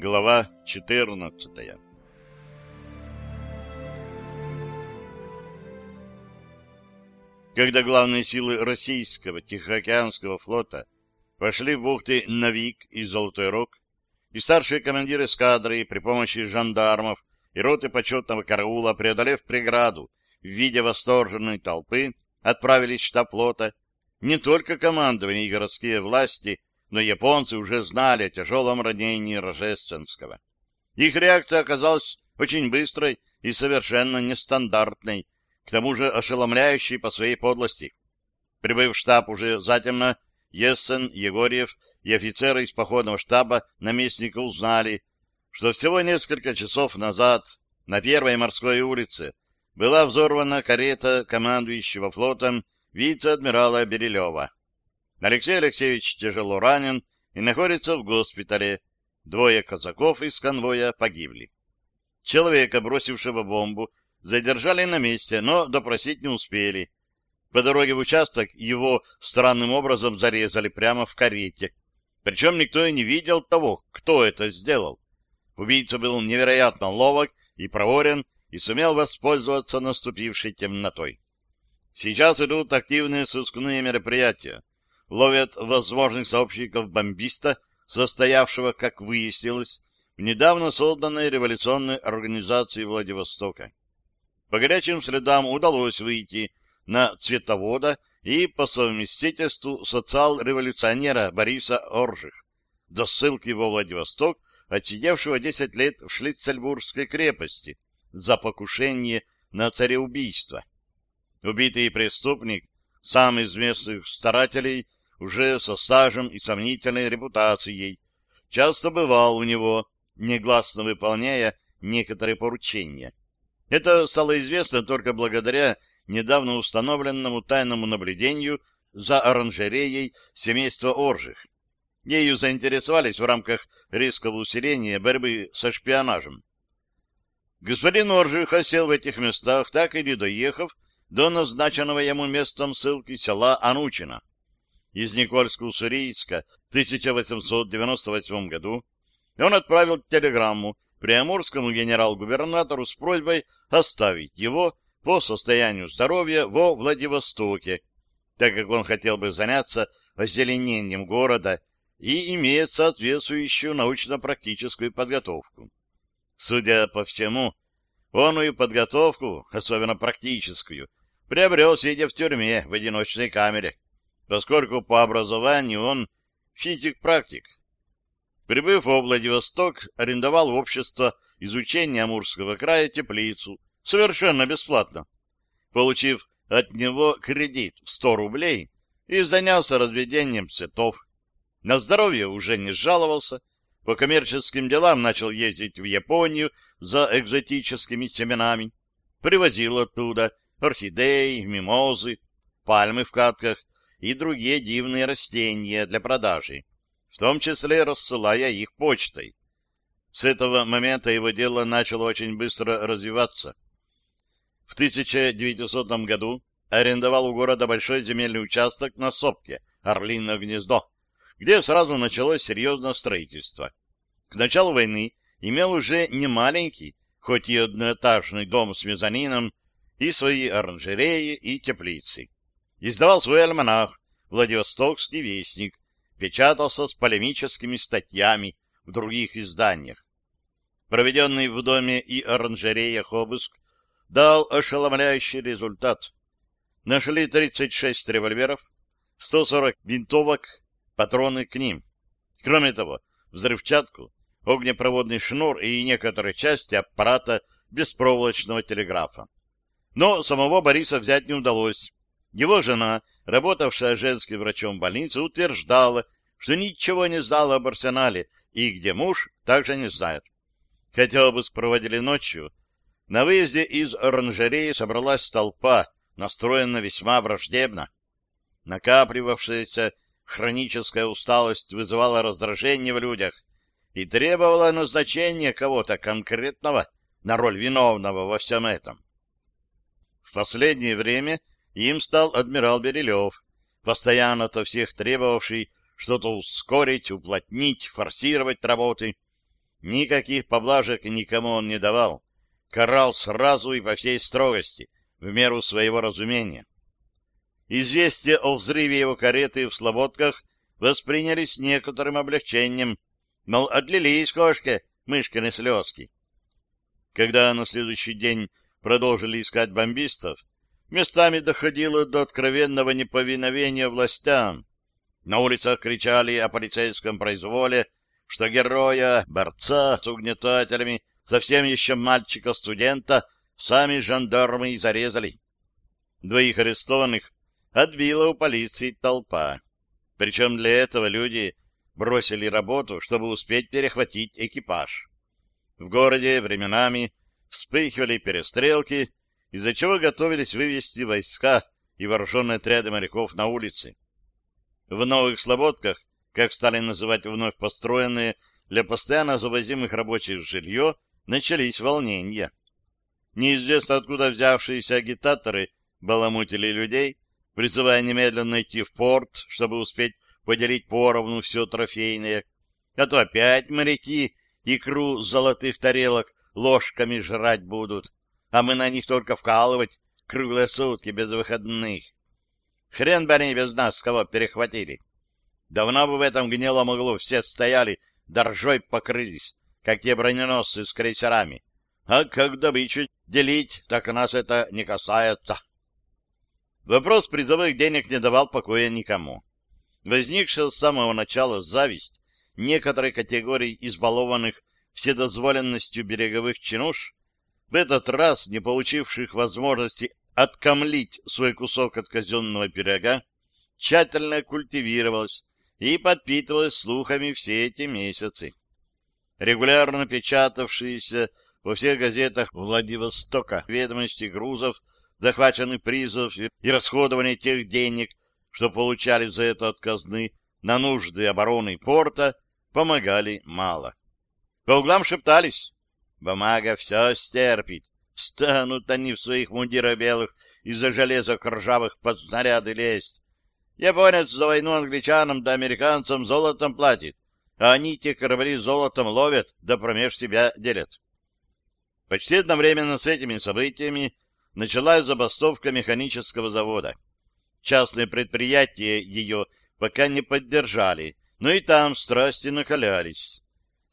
Глава 14 Когда главные силы российского Тихоокеанского флота пошли в бухты Навик и Золотой Рог, и старшие командиры эскадры при помощи жандармов и роты почетного караула, преодолев преграду в виде восторженной толпы, отправились в штаб флота, не только командование и городские власти, но японцы уже знали о тяжелом ранении Рожественского. Их реакция оказалась очень быстрой и совершенно нестандартной, к тому же ошеломляющей по своей подлости. Прибыв в штаб уже затемно, Ессен, Егорьев и офицеры из походного штаба наместника узнали, что всего несколько часов назад на Первой морской улице была взорвана карета командующего флотом вице-адмирала Берилева. Алексей Алексеевич тяжело ранен и находится в госпитале. Двое казаков из конвоя погибли. Человека, бросившего бомбу, задержали на месте, но допросить не успели. По дороге в участок его странным образом зарезали прямо в карете. Причем никто и не видел того, кто это сделал. Убийца был невероятно ловок и проворен, и сумел воспользоваться наступившей темнотой. Сейчас идут активные сыскные мероприятия ловят возможных сообщников бомбиста, состоявшего, как выяснилось, в недавно созданной революционной организации Владивостока. По горячим следам удалось выйти на цветовода и по совместительству социал-революционера Бориса Оржих, до ссылки во Владивосток, отсидевшего 10 лет в Шлицельбургской крепости за покушение на цареубийство. Убитый преступник, сам из местных старателей, уже со стажем и сомнительной репутацией, часто бывал у него, негласно выполняя некоторые поручения. Это стало известно только благодаря недавно установленному тайному наблюдению за оранжереей семейства Оржих. Ею заинтересовались в рамках резкого усиления борьбы со шпионажем. Господин Оржих осел в этих местах, так и не доехав до назначенного ему местом ссылки села Анучина из Никольска-Уссурийска в 1898 году, он отправил телеграмму приамурскому генерал-губернатору с просьбой оставить его по состоянию здоровья во Владивостоке, так как он хотел бы заняться озеленением города и имеет соответствующую научно-практическую подготовку. Судя по всему, онную подготовку, особенно практическую, приобрел, сидя в тюрьме в одиночной камере поскольку по образованию он физик-практик. Прибыв в Владивосток, арендовал общество изучения Амурского края теплицу совершенно бесплатно, получив от него кредит в 100 рублей и занялся разведением цветов. На здоровье уже не жаловался, по коммерческим делам начал ездить в Японию за экзотическими семенами, привозил оттуда орхидеи, мимозы, пальмы в катках и другие дивные растения для продажи, в том числе рассылая их почтой. С этого момента его дело начало очень быстро развиваться. В 1900 году арендовал у города большой земельный участок на сопке Орлиное гнездо, где сразу началось серьезное строительство. К началу войны имел уже не маленький, хоть и одноэтажный дом с мезонином, и свои оранжереи и теплицы. Издавал свой альманах «Владивостокский вестник», печатался с полемическими статьями в других изданиях. Проведенный в доме и оранжереях обыск дал ошеломляющий результат. Нашли 36 револьверов, 140 винтовок, патроны к ним. Кроме того, взрывчатку, огнепроводный шнур и некоторые части аппарата беспроволочного телеграфа. Но самого Бориса взять не удалось. Его жена, работавшая женским врачом в больнице, утверждала, что ничего не знала об арсенале, и где муж, также не знает. Хотя обыск проводили ночью, на выезде из оранжереи собралась толпа, настроена весьма враждебно. Накапливавшаяся хроническая усталость вызывала раздражение в людях и требовала назначения кого-то конкретного на роль виновного во всем этом. В последнее время им стал адмирал Берилев, постоянно-то всех требовавший что-то ускорить, уплотнить, форсировать работы. Никаких поблажек никому он не давал, карал сразу и по всей строгости, в меру своего разумения. Известие о взрыве его кареты в Слободках восприняли с некоторым облегчением, мол, отлили из кошки мышкины слезки. Когда на следующий день продолжили искать бомбистов, местами доходило до откровенного неповиновения властям. На улицах кричали о полицейском произволе, что героя, борца с угнетателями, совсем еще мальчика-студента, сами жандармы и зарезали. Двоих арестованных отбила у полиции толпа. Причем для этого люди бросили работу, чтобы успеть перехватить экипаж. В городе временами вспыхивали перестрелки, из-за чего готовились вывести войска и вооруженные отряды моряков на улицы. В новых слободках, как стали называть вновь построенные для постоянно завозимых рабочих жилье, начались волнения. Неизвестно откуда взявшиеся агитаторы баламутили людей, призывая немедленно идти в порт, чтобы успеть поделить поровну все трофейное, а то опять моряки икру с золотых тарелок ложками жрать будут, а мы на них только вкалывать круглые сутки без выходных. Хрен бы они без нас кого перехватили. Давно бы в этом гнилом углу все стояли, доржой покрылись, как те броненосцы с крейсерами. А как добычу делить, так нас это не касается. Вопрос призовых денег не давал покоя никому. Возникшая с самого начала зависть некоторой категории избалованных вседозволенностью береговых чинуш, в этот раз не получивших возможности откомлить свой кусок от казенного пирога, тщательно культивировалась и подпитывалась слухами все эти месяцы. Регулярно печатавшиеся во всех газетах Владивостока ведомости грузов захваченных призов и расходование тех денег, что получали за это от казны на нужды обороны порта, помогали мало. По углам шептались. Бумага все стерпит. Станут они в своих мундирах белых из-за железок ржавых под снаряды лезть. Японец за войну англичанам да американцам золотом платит, а они те корабли золотом ловят да промеж себя делят. Почти одновременно с этими событиями началась забастовка механического завода. Частные предприятия ее пока не поддержали, но и там страсти накалялись.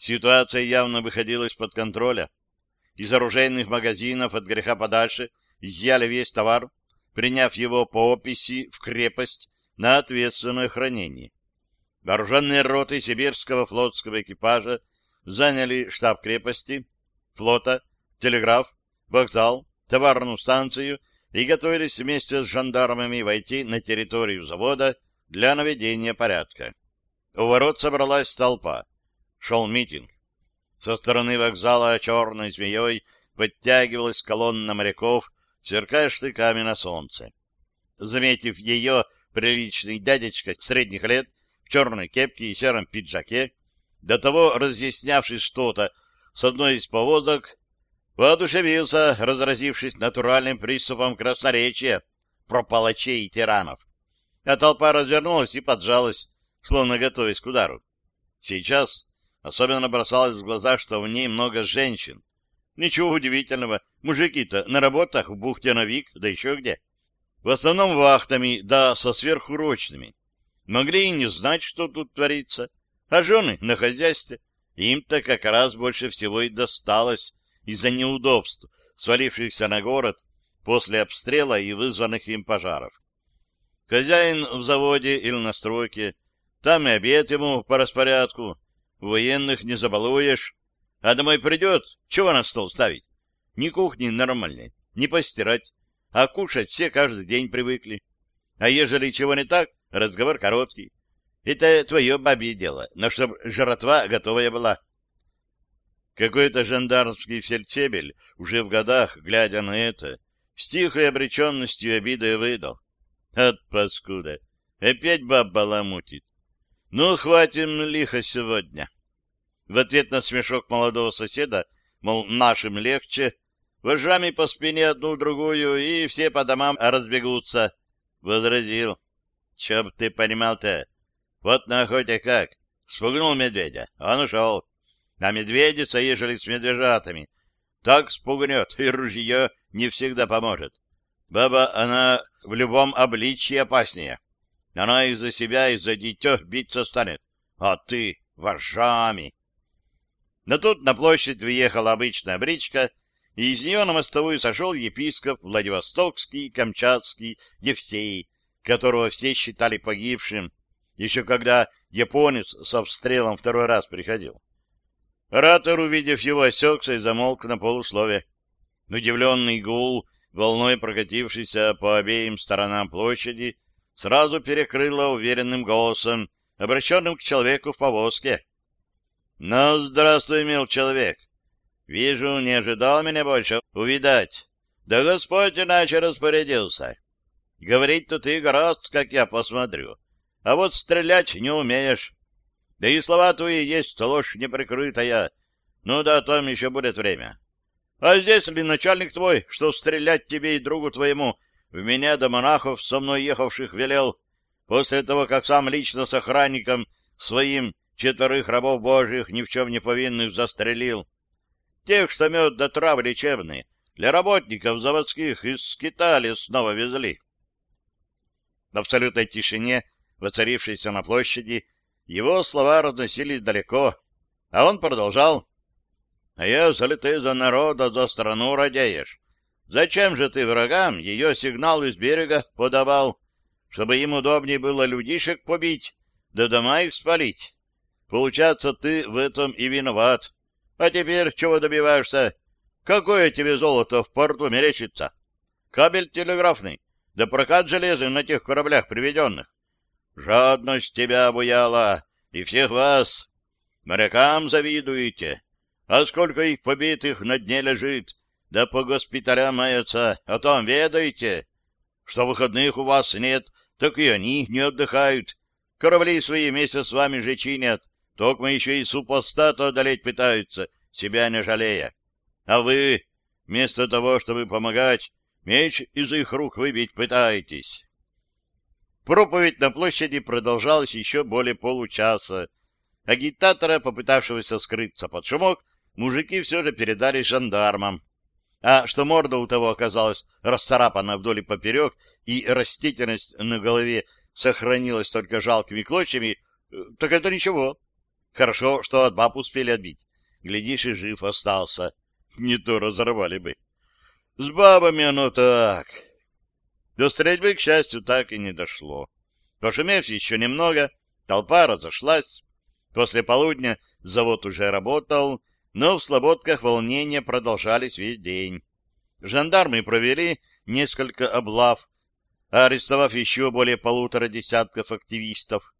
Ситуация явно выходила из-под контроля. Из оружейных магазинов от греха подальше изъяли весь товар, приняв его по описи в крепость на ответственное хранение. Вооруженные роты сибирского флотского экипажа заняли штаб крепости, флота, телеграф, вокзал, товарную станцию и готовились вместе с жандармами войти на территорию завода для наведения порядка. У ворот собралась толпа. Шел митинг. Со стороны вокзала черной змеей подтягивалась колонна моряков, сверкая штыками на солнце. Заметив ее, приличный дядечка средних лет в черной кепке и сером пиджаке, до того разъяснявший что-то с одной из повозок, воодушевился, разразившись натуральным приступом красноречия про палачей и тиранов. А толпа развернулась и поджалась, словно готовясь к удару. Сейчас особенно бросалось в глаза, что в ней много женщин. Ничего удивительного, мужики-то на работах в бухте Новик, да еще где. В основном вахтами, да со сверхурочными. Могли и не знать, что тут творится. А жены на хозяйстве. Им-то как раз больше всего и досталось из-за неудобств, свалившихся на город после обстрела и вызванных им пожаров. Хозяин в заводе или на стройке, там и обед ему по распорядку, военных не забалуешь, а домой придет, чего на стол ставить? Ни кухни нормальной, ни постирать, а кушать все каждый день привыкли. А ежели чего не так, разговор короткий. Это твое бабье дело, но чтоб жратва готовая была. Какой-то жандармский фельдфебель, уже в годах, глядя на это, с тихой обреченностью и обидой выдал. От паскуда! Опять баба ламутит. Ну, хватим лихо сегодня. В ответ на смешок молодого соседа, мол, нашим легче, вожами по спине одну-другую, и все по домам разбегутся, возразил. Че б ты понимал-то? Вот на охоте как. Спугнул медведя, он ушел. А медведица, ежели с медвежатами, так спугнет, и ружье не всегда поможет. Баба, она в любом обличье опаснее. Она из-за себя, из-за дитё биться станет. А ты вожжами. Но тут на площадь въехала обычная бричка, и из нее на мостовую сошел епископ Владивостокский, Камчатский, Евсей, которого все считали погибшим, еще когда японец со встрелом второй раз приходил. Оратор, увидев его, осекся и замолк на полуслове. Удивленный гул, волной прокатившийся по обеим сторонам площади, сразу перекрыло уверенным голосом, обращенным к человеку в повозке. — Ну, здравствуй, мил человек. Вижу, не ожидал меня больше увидать. Да Господь иначе распорядился. Говорить-то ты гораздо, как я посмотрю. А вот стрелять не умеешь. Да и слова твои есть ложь неприкрытая. Ну да, там еще будет время. А здесь ли начальник твой, что стрелять тебе и другу твоему в меня до монахов, со мной ехавших, велел, после того, как сам лично с охранником своим четверых рабов божьих ни в чем не повинных застрелил? Тех, что мед до трав лечебные, для работников заводских из Скитали снова везли. В абсолютной тишине, воцарившейся на площади, его слова разносились далеко, а он продолжал. — А если ты за народа, за страну радеешь, зачем же ты врагам ее сигнал из берега подавал, чтобы им удобнее было людишек побить, да дома их спалить? Получается, ты в этом и виноват. А теперь чего добиваешься? Какое тебе золото в порту мерещится? Кабель телеграфный, да прокат железный на тех кораблях приведенных. Жадность тебя обуяла, и всех вас. Морякам завидуете. А сколько их побитых на дне лежит, да по госпиталям мается, о том ведаете. Что выходных у вас нет, так и они не отдыхают. Корабли свои вместе с вами же чинят, только мы еще и супостата одолеть пытаются, себя не жалея. А вы, вместо того, чтобы помогать, меч из их рук выбить пытаетесь. Проповедь на площади продолжалась еще более получаса. Агитатора, попытавшегося скрыться под шумок, мужики все же передали жандармам. А что морда у того оказалась расцарапана вдоль и поперек, и растительность на голове сохранилась только жалкими клочьями, э, так это ничего. Хорошо, что от баб успели отбить. Глядишь, и жив остался. Не то разорвали бы. С бабами оно так. До стрельбы, к счастью, так и не дошло. Пошумев еще немного, толпа разошлась. После полудня завод уже работал, но в слободках волнения продолжались весь день. Жандармы провели несколько облав, арестовав еще более полутора десятков активистов.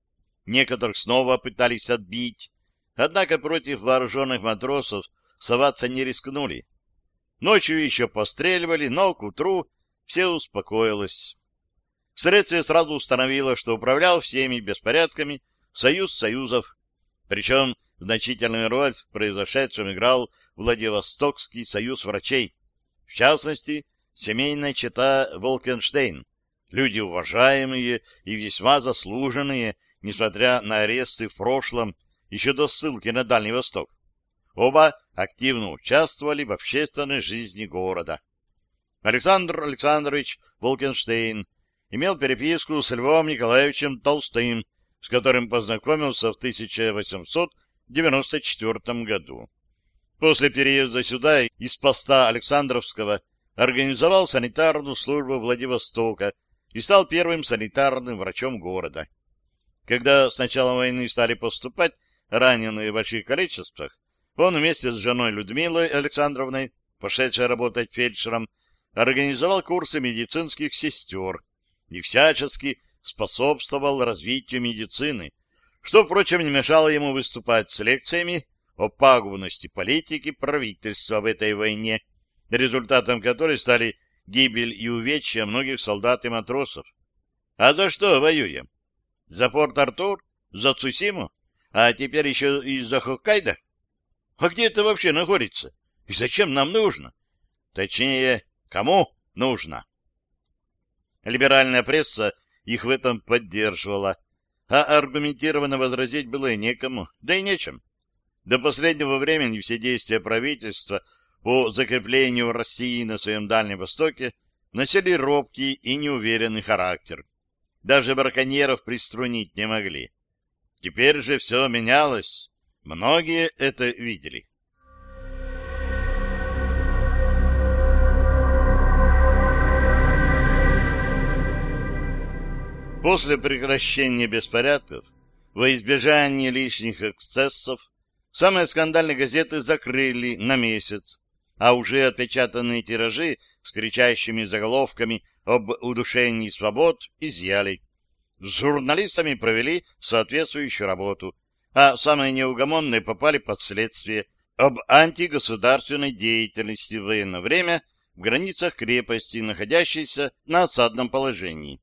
Некоторых снова пытались отбить, однако против вооруженных матросов соваться не рискнули. Ночью еще постреливали, но к утру все успокоилось. Следствие сразу установило, что управлял всеми беспорядками Союз Союзов, причем значительную роль в произошедшем играл Владивостокский союз врачей, в частности, семейная чета Волкенштейн, люди уважаемые и весьма заслуженные, несмотря на аресты в прошлом, еще до ссылки на Дальний Восток. Оба активно участвовали в общественной жизни города. Александр Александрович Волкенштейн имел переписку с Львом Николаевичем Толстым, с которым познакомился в 1894 году. После переезда сюда из поста Александровского организовал санитарную службу Владивостока и стал первым санитарным врачом города. Когда с начала войны стали поступать раненые в больших количествах, он вместе с женой Людмилой Александровной, пошедшей работать фельдшером, организовал курсы медицинских сестер и всячески способствовал развитию медицины, что, впрочем, не мешало ему выступать с лекциями о пагубности политики правительства в этой войне, результатом которой стали гибель и увечья многих солдат и матросов. А за что воюем? За Порт-Артур? За Цусиму? А теперь еще и за Хоккайдо? А где это вообще находится? И зачем нам нужно? Точнее, кому нужно? Либеральная пресса их в этом поддерживала, а аргументированно возразить было и некому, да и нечем. До последнего времени все действия правительства по закреплению России на своем Дальнем Востоке носили робкий и неуверенный характер. Даже браконьеров приструнить не могли. Теперь же все менялось. Многие это видели. После прекращения беспорядков, во избежание лишних эксцессов, самые скандальные газеты закрыли на месяц, а уже отпечатанные тиражи с кричащими заголовками об удушении свобод изъяли. С журналистами провели соответствующую работу, а самые неугомонные попали под следствие об антигосударственной деятельности в военное время в границах крепости, находящейся на осадном положении,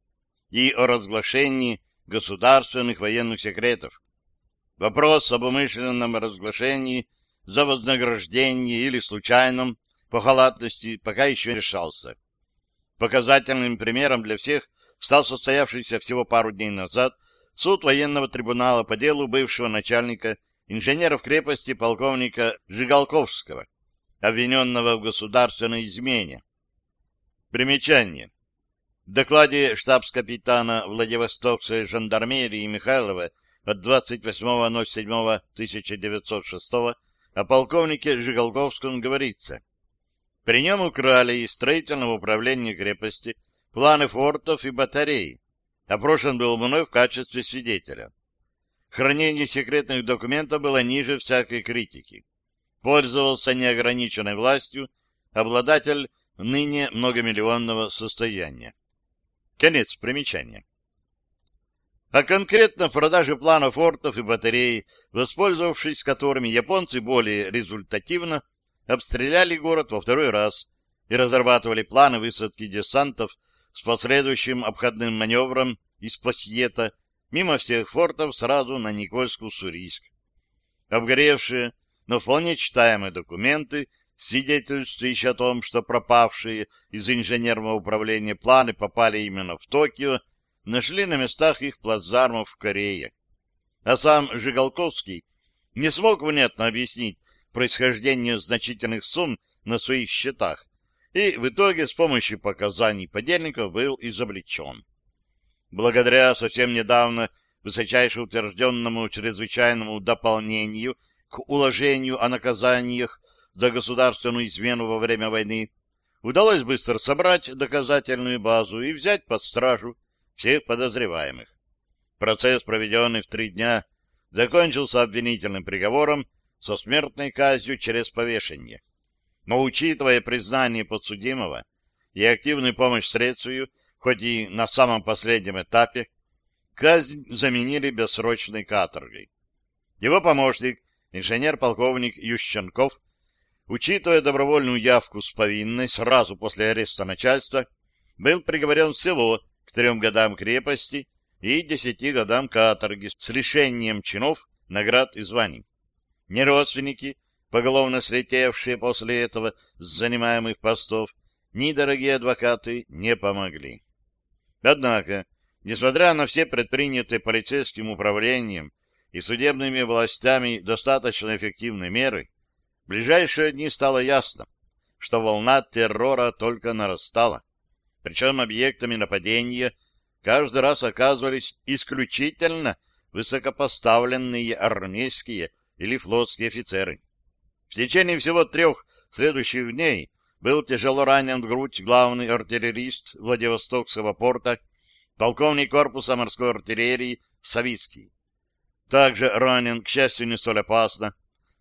и о разглашении государственных военных секретов. Вопрос об умышленном разглашении за вознаграждение или случайном по халатности пока еще решался. Показательным примером для всех стал состоявшийся всего пару дней назад суд военного трибунала по делу бывшего начальника инженеров крепости полковника Жигалковского, обвиненного в государственной измене. Примечание. Докладе штабс-капитана Владивостокской жандармерии Михайлова от 28.07.1906 о полковнике Жиголковском говорится. При нем украли из строительного управления крепости планы фортов и батарей. Опрошен был мной в качестве свидетеля. Хранение секретных документов было ниже всякой критики. Пользовался неограниченной властью обладатель ныне многомиллионного состояния. Конец примечания а конкретно в продаже планов фортов и батарей, воспользовавшись которыми японцы более результативно обстреляли город во второй раз и разрабатывали планы высадки десантов с последующим обходным маневром из Пассиета мимо всех фортов сразу на Никольск-Уссурийск. Обгоревшие, но вполне читаемые документы, свидетельствующие о том, что пропавшие из инженерного управления планы попали именно в Токио, нашли на местах их плацдармов в Корее. А сам Жигалковский не смог внятно объяснить происхождение значительных сумм на своих счетах и в итоге с помощью показаний подельников был изобличен. Благодаря совсем недавно высочайше утвержденному чрезвычайному дополнению к уложению о наказаниях за государственную измену во время войны, удалось быстро собрать доказательную базу и взять под стражу всех подозреваемых. Процесс, проведенный в три дня, закончился обвинительным приговором со смертной казнью через повешение. Но, учитывая признание подсудимого и активную помощь следствию, хоть и на самом последнем этапе, казнь заменили бессрочной каторгой. Его помощник, инженер-полковник Ющенков, учитывая добровольную явку с повинной сразу после ареста начальства, был приговорен всего к трем годам крепости и десяти годам каторги с лишением чинов, наград и званий. Не родственники, поголовно слетевшие после этого с занимаемых постов, ни дорогие адвокаты не помогли. Однако, несмотря на все предпринятые полицейским управлением и судебными властями достаточно эффективные меры, ближайшие дни стало ясно, что волна террора только нарастала. Причем объектами нападения каждый раз оказывались исключительно высокопоставленные армейские или флотские офицеры. В течение всего трех следующих дней был тяжело ранен в грудь главный артиллерист Владивостокского порта, полковник корпуса морской артиллерии Савицкий. Также ранен, к счастью, не столь опасно,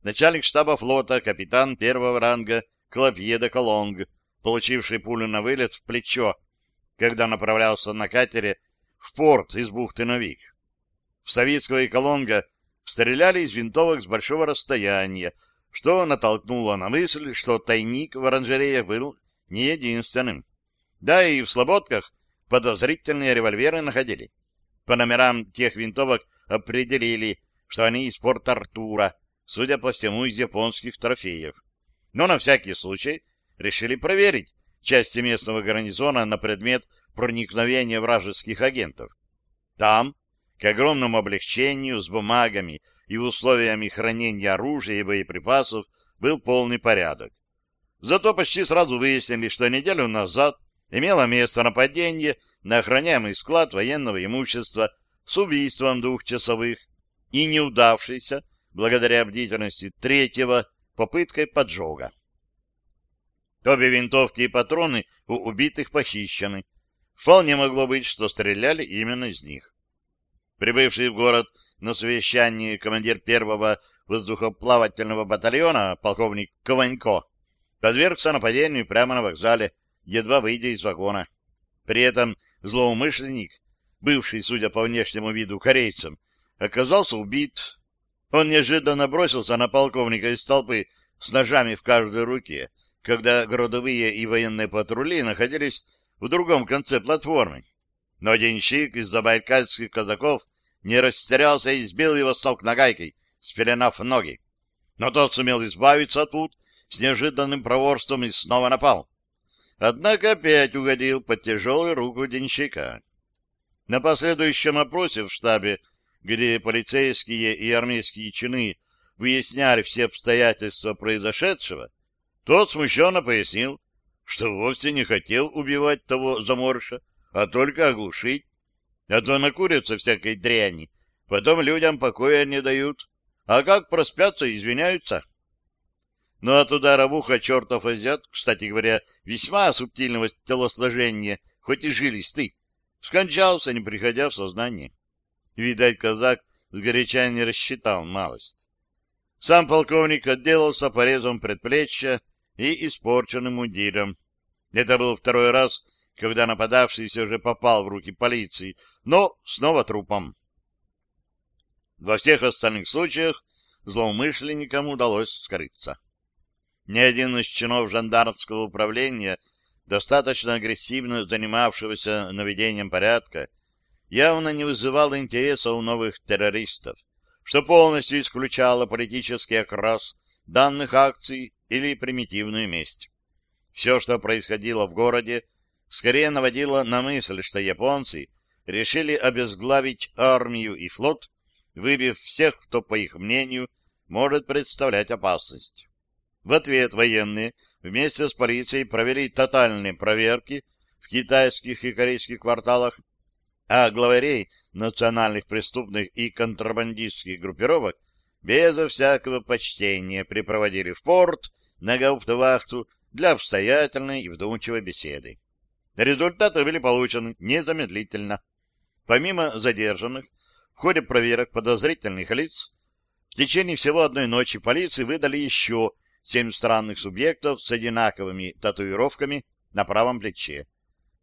начальник штаба флота, капитан первого ранга Клопье де Колонг, получивший пулю на вылет в плечо, когда направлялся на катере в порт из бухты Новик. В Савицкого и Колонга стреляли из винтовок с большого расстояния, что натолкнуло на мысль, что тайник в оранжереях был не единственным. Да и в слободках подозрительные револьверы находили. По номерам тех винтовок определили, что они из порта Артура, судя по всему, из японских трофеев. Но на всякий случай решили проверить части местного гарнизона на предмет проникновения вражеских агентов. Там, к огромному облегчению, с бумагами и условиями хранения оружия и боеприпасов был полный порядок. Зато почти сразу выяснили, что неделю назад имело место нападение на охраняемый склад военного имущества с убийством двух часовых и неудавшейся, благодаря бдительности третьего, попыткой поджога. Обе винтовки и патроны у убитых похищены. Вполне могло быть, что стреляли именно из них. Прибывший в город на совещании командир первого воздухоплавательного батальона, полковник Кованько, подвергся нападению прямо на вокзале, едва выйдя из вагона. При этом злоумышленник, бывший, судя по внешнему виду, корейцем, оказался убит. Он неожиданно бросился на полковника из толпы с ножами в каждой руке, когда городовые и военные патрули находились в другом конце платформы. Но денщик из забайкальских казаков не растерялся и сбил его с ног нагайкой, спеленав ноги. Но тот сумел избавиться тут с неожиданным проворством и снова напал. Однако опять угодил под тяжелую руку денщика. На последующем опросе в штабе, где полицейские и армейские чины выясняли все обстоятельства произошедшего, тот смущенно пояснил, что вовсе не хотел убивать того заморша, а только оглушить. А то накурятся всякой дряни, потом людям покоя не дают. А как проспятся, извиняются. Ну, от удара в ухо чертов азиат, кстати говоря, весьма субтильного телосложения, хоть и жилистый, скончался, не приходя в сознание. Видать, казак сгоряча не рассчитал малость. Сам полковник отделался порезом предплечья и испорченным мундиром. Это был второй раз, когда нападавший все же попал в руки полиции, но снова трупом. Во всех остальных случаях злоумышленникам удалось скрыться. Ни один из чинов жандармского управления, достаточно агрессивно занимавшегося наведением порядка, явно не вызывал интереса у новых террористов, что полностью исключало политический окрас данных акций или примитивную месть. Все, что происходило в городе, скорее наводило на мысль, что японцы решили обезглавить армию и флот выбив всех, кто, по их мнению, может представлять опасность. В ответ военные вместе с полицией провели тотальные проверки в китайских и корейских кварталах, а главарей национальных преступных и контрабандистских группировок безо всякого почтения припроводили в порт на гауптвахту для обстоятельной и вдумчивой беседы. Результаты были получены незамедлительно. Помимо задержанных, в ходе проверок подозрительных лиц в течение всего одной ночи полиции выдали еще семь странных субъектов с одинаковыми татуировками на правом плече.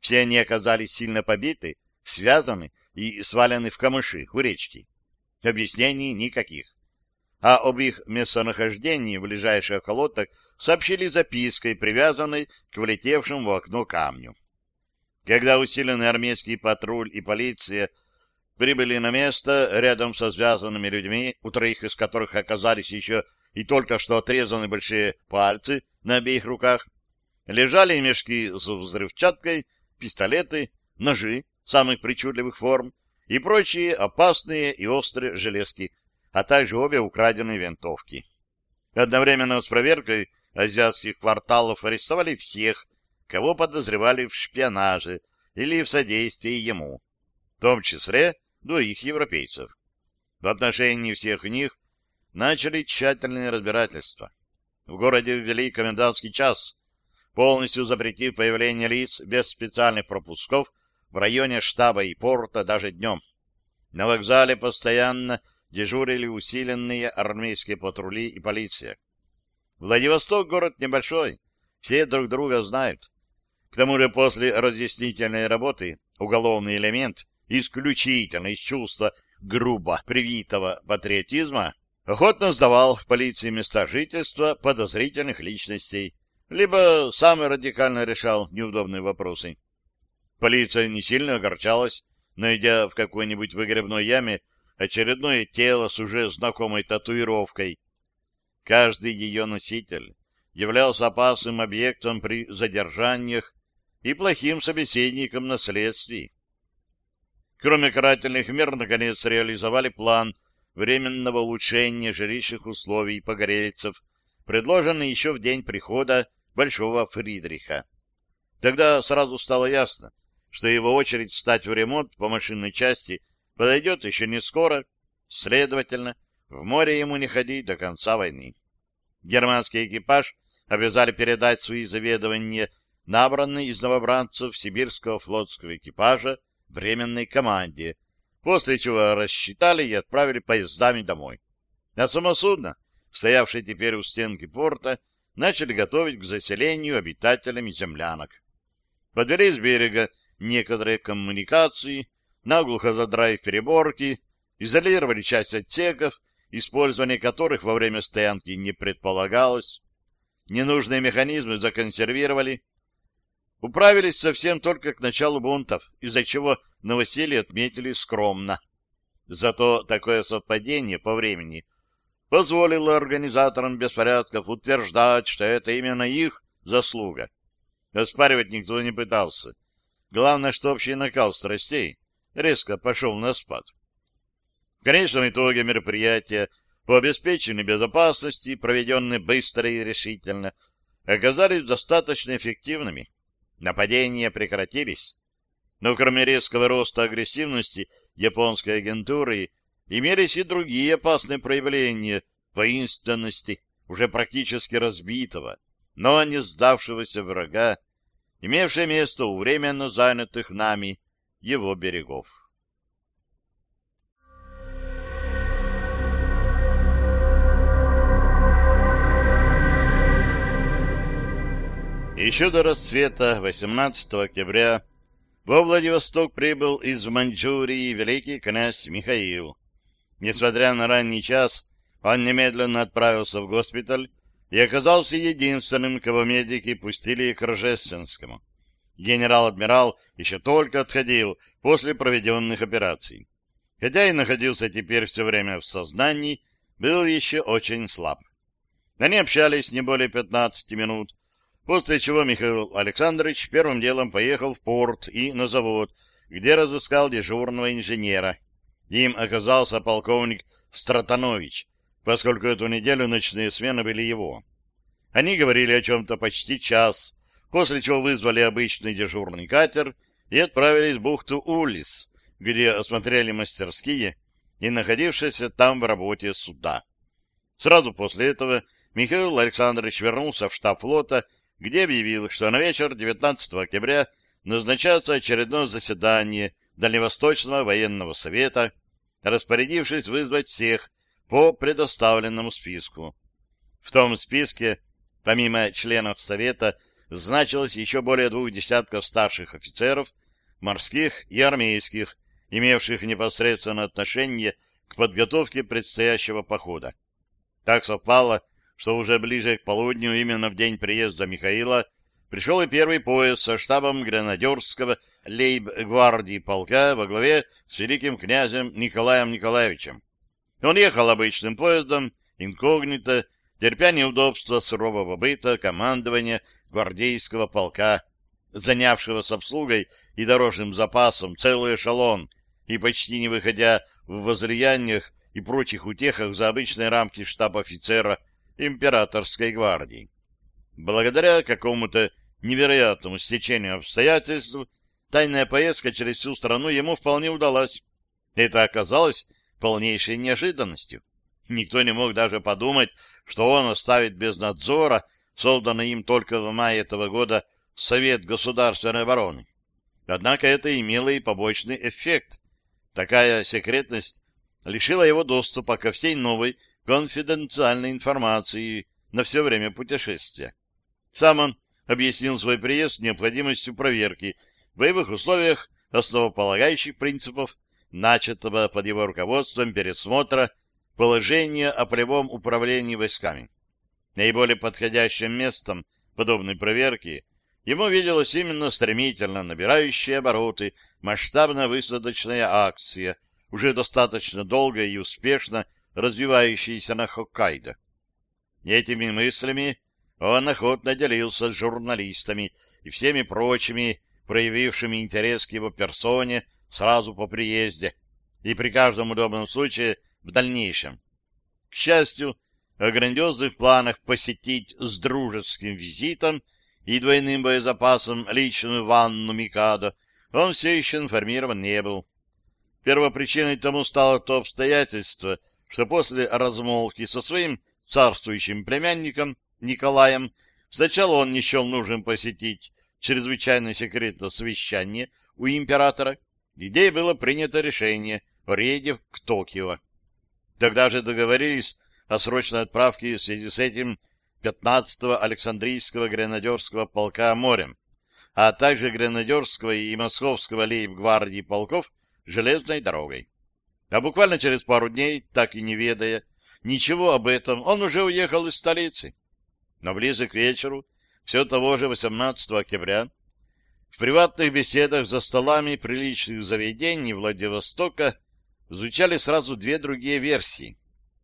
Все они оказались сильно побиты, связаны и свалены в камыши у речки. Объяснений никаких. А об их местонахождении в ближайших околоток сообщили запиской, привязанной к влетевшему в окно камню. Когда усиленный армейский патруль и полиция прибыли на место рядом со связанными людьми, у троих из которых оказались еще и только что отрезаны большие пальцы на обеих руках, лежали мешки с взрывчаткой, пистолеты, ножи самых причудливых форм и прочие опасные и острые железки, а также обе украденные винтовки. Одновременно с проверкой азиатских кварталов арестовали всех, кого подозревали в шпионаже или в содействии ему, в том числе двоих европейцев. В отношении всех них начали тщательные разбирательства. В городе ввели комендантский час, полностью запретив появление лиц без специальных пропусков в районе штаба и порта даже днем. На вокзале постоянно дежурили усиленные армейские патрули и полиция. Владивосток город небольшой, все друг друга знают. К тому же после разъяснительной работы уголовный элемент исключительно из чувства грубо привитого патриотизма, охотно сдавал в полиции места жительства подозрительных личностей, либо сам радикально решал неудобные вопросы. Полиция не сильно огорчалась, найдя в какой-нибудь выгребной яме очередное тело с уже знакомой татуировкой. Каждый ее носитель являлся опасным объектом при задержаниях и плохим собеседником на следствии. Кроме карательных мер, наконец реализовали план временного улучшения жилищных условий погорельцев, предложенный еще в день прихода Большого Фридриха. Тогда сразу стало ясно, что его очередь встать в ремонт по машинной части подойдет еще не скоро, следовательно, в море ему не ходить до конца войны. Германский экипаж обязали передать свои заведования набранной из новобранцев сибирского флотского экипажа временной команде, после чего рассчитали и отправили поездами домой. А само судно, стоявшее теперь у стенки порта, начали готовить к заселению обитателями землянок. Подвели с берега некоторые коммуникации, наглухо задраив переборки, изолировали часть отсеков, использование которых во время стоянки не предполагалось, ненужные механизмы законсервировали, управились совсем только к началу бунтов, из-за чего новоселье отметили скромно. Зато такое совпадение по времени позволило организаторам беспорядков утверждать, что это именно их заслуга. Оспаривать никто не пытался. Главное, что общий накал страстей резко пошел на спад. В конечном итоге мероприятия по обеспечению безопасности, проведенные быстро и решительно, оказались достаточно эффективными. Нападения прекратились. Но кроме резкого роста агрессивности японской агентуры, имелись и другие опасные проявления воинственности, уже практически разбитого, но не сдавшегося врага, имевшее место у временно занятых нами его берегов. Еще до расцвета 18 октября во Владивосток прибыл из Маньчжурии великий князь Михаил. Несмотря на ранний час, он немедленно отправился в госпиталь и оказался единственным, кого медики пустили к Рожественскому. Генерал-адмирал еще только отходил после проведенных операций. Хотя и находился теперь все время в сознании, был еще очень слаб. Они общались не более 15 минут, после чего Михаил Александрович первым делом поехал в порт и на завод, где разыскал дежурного инженера. Им оказался полковник Стратанович, поскольку эту неделю ночные смены были его. Они говорили о чем-то почти час, после чего вызвали обычный дежурный катер и отправились в бухту Улис, где осмотрели мастерские и находившиеся там в работе суда. Сразу после этого Михаил Александрович вернулся в штаб флота, где объявил, что на вечер 19 октября назначается очередное заседание Дальневосточного военного совета, распорядившись вызвать всех по предоставленному списку. В том списке, помимо членов Совета, значилось еще более двух десятков старших офицеров, морских и армейских, имевших непосредственное отношение к подготовке предстоящего похода. Так совпало, что уже ближе к полудню, именно в день приезда Михаила, пришел и первый поезд со штабом гренадерского лейб-гвардии полка во главе с великим князем Николаем Николаевичем. Он ехал обычным поездом, инкогнито, терпя неудобства сурового быта командования гвардейского полка, занявшего с обслугой и дорожным запасом целый эшелон и почти не выходя в возлияниях и прочих утехах за обычные рамки штаб-офицера императорской гвардии. Благодаря какому-то невероятному стечению обстоятельств тайная поездка через всю страну ему вполне удалась. Это оказалось полнейшей неожиданностью. Никто не мог даже подумать, что он оставит без надзора созданный им только в мае этого года Совет государственной обороны. Однако это имело и побочный эффект. Такая секретность лишила его доступа ко всей новой конфиденциальной информации на все время путешествия. Сам он объяснил свой приезд необходимостью проверки в боевых условиях основополагающих принципов начатого под его руководством пересмотра положения о полевом управлении войсками. Наиболее подходящим местом подобной проверки ему виделась именно стремительно набирающая обороты масштабная высадочная акция, уже достаточно долго и успешно развивающаяся на Хоккайдо. Этими мыслями он охотно делился с журналистами и всеми прочими, проявившими интерес к его персоне сразу по приезде, и при каждом удобном случае в дальнейшем. К счастью, о грандиозных планах посетить с дружеским визитом и двойным боезапасом личную ванну Микадо он все еще информирован не был. Первопричиной тому стало то обстоятельство, что после размолвки со своим царствующим племянником Николаем сначала он не счел нужным посетить чрезвычайно секретное совещание у императора, где было принято решение о рейде к Токио. Тогда же договорились о срочной отправке в связи с этим 15-го Александрийского гренадерского полка морем, а также гренадерского и московского лейб-гвардии полков железной дорогой. А буквально через пару дней, так и не ведая ничего об этом, он уже уехал из столицы. Но ближе к вечеру, все того же 18 октября, в приватных беседах за столами приличных заведений Владивостока звучали сразу две другие версии.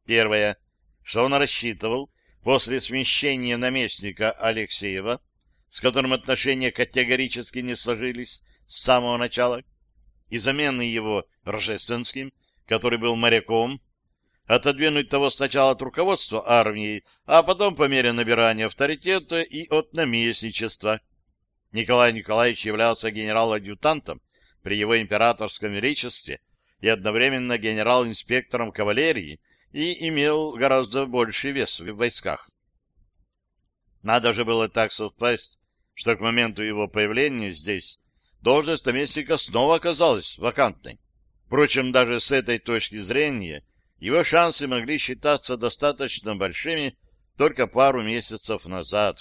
Первая, что он рассчитывал после смещения наместника Алексеева, с которым отношения категорически не сложились с самого начала, и замены его Рожественским, который был моряком, отодвинуть того сначала от руководства армии, а потом по мере набирания авторитета и от наместничества. Николай Николаевич являлся генерал-адъютантом при его императорском величестве и одновременно генерал-инспектором кавалерии и имел гораздо больший вес в войсках. Надо же было так совпасть, что к моменту его появления здесь должность наместника снова оказалась вакантной. Впрочем, даже с этой точки зрения его шансы могли считаться достаточно большими только пару месяцев назад.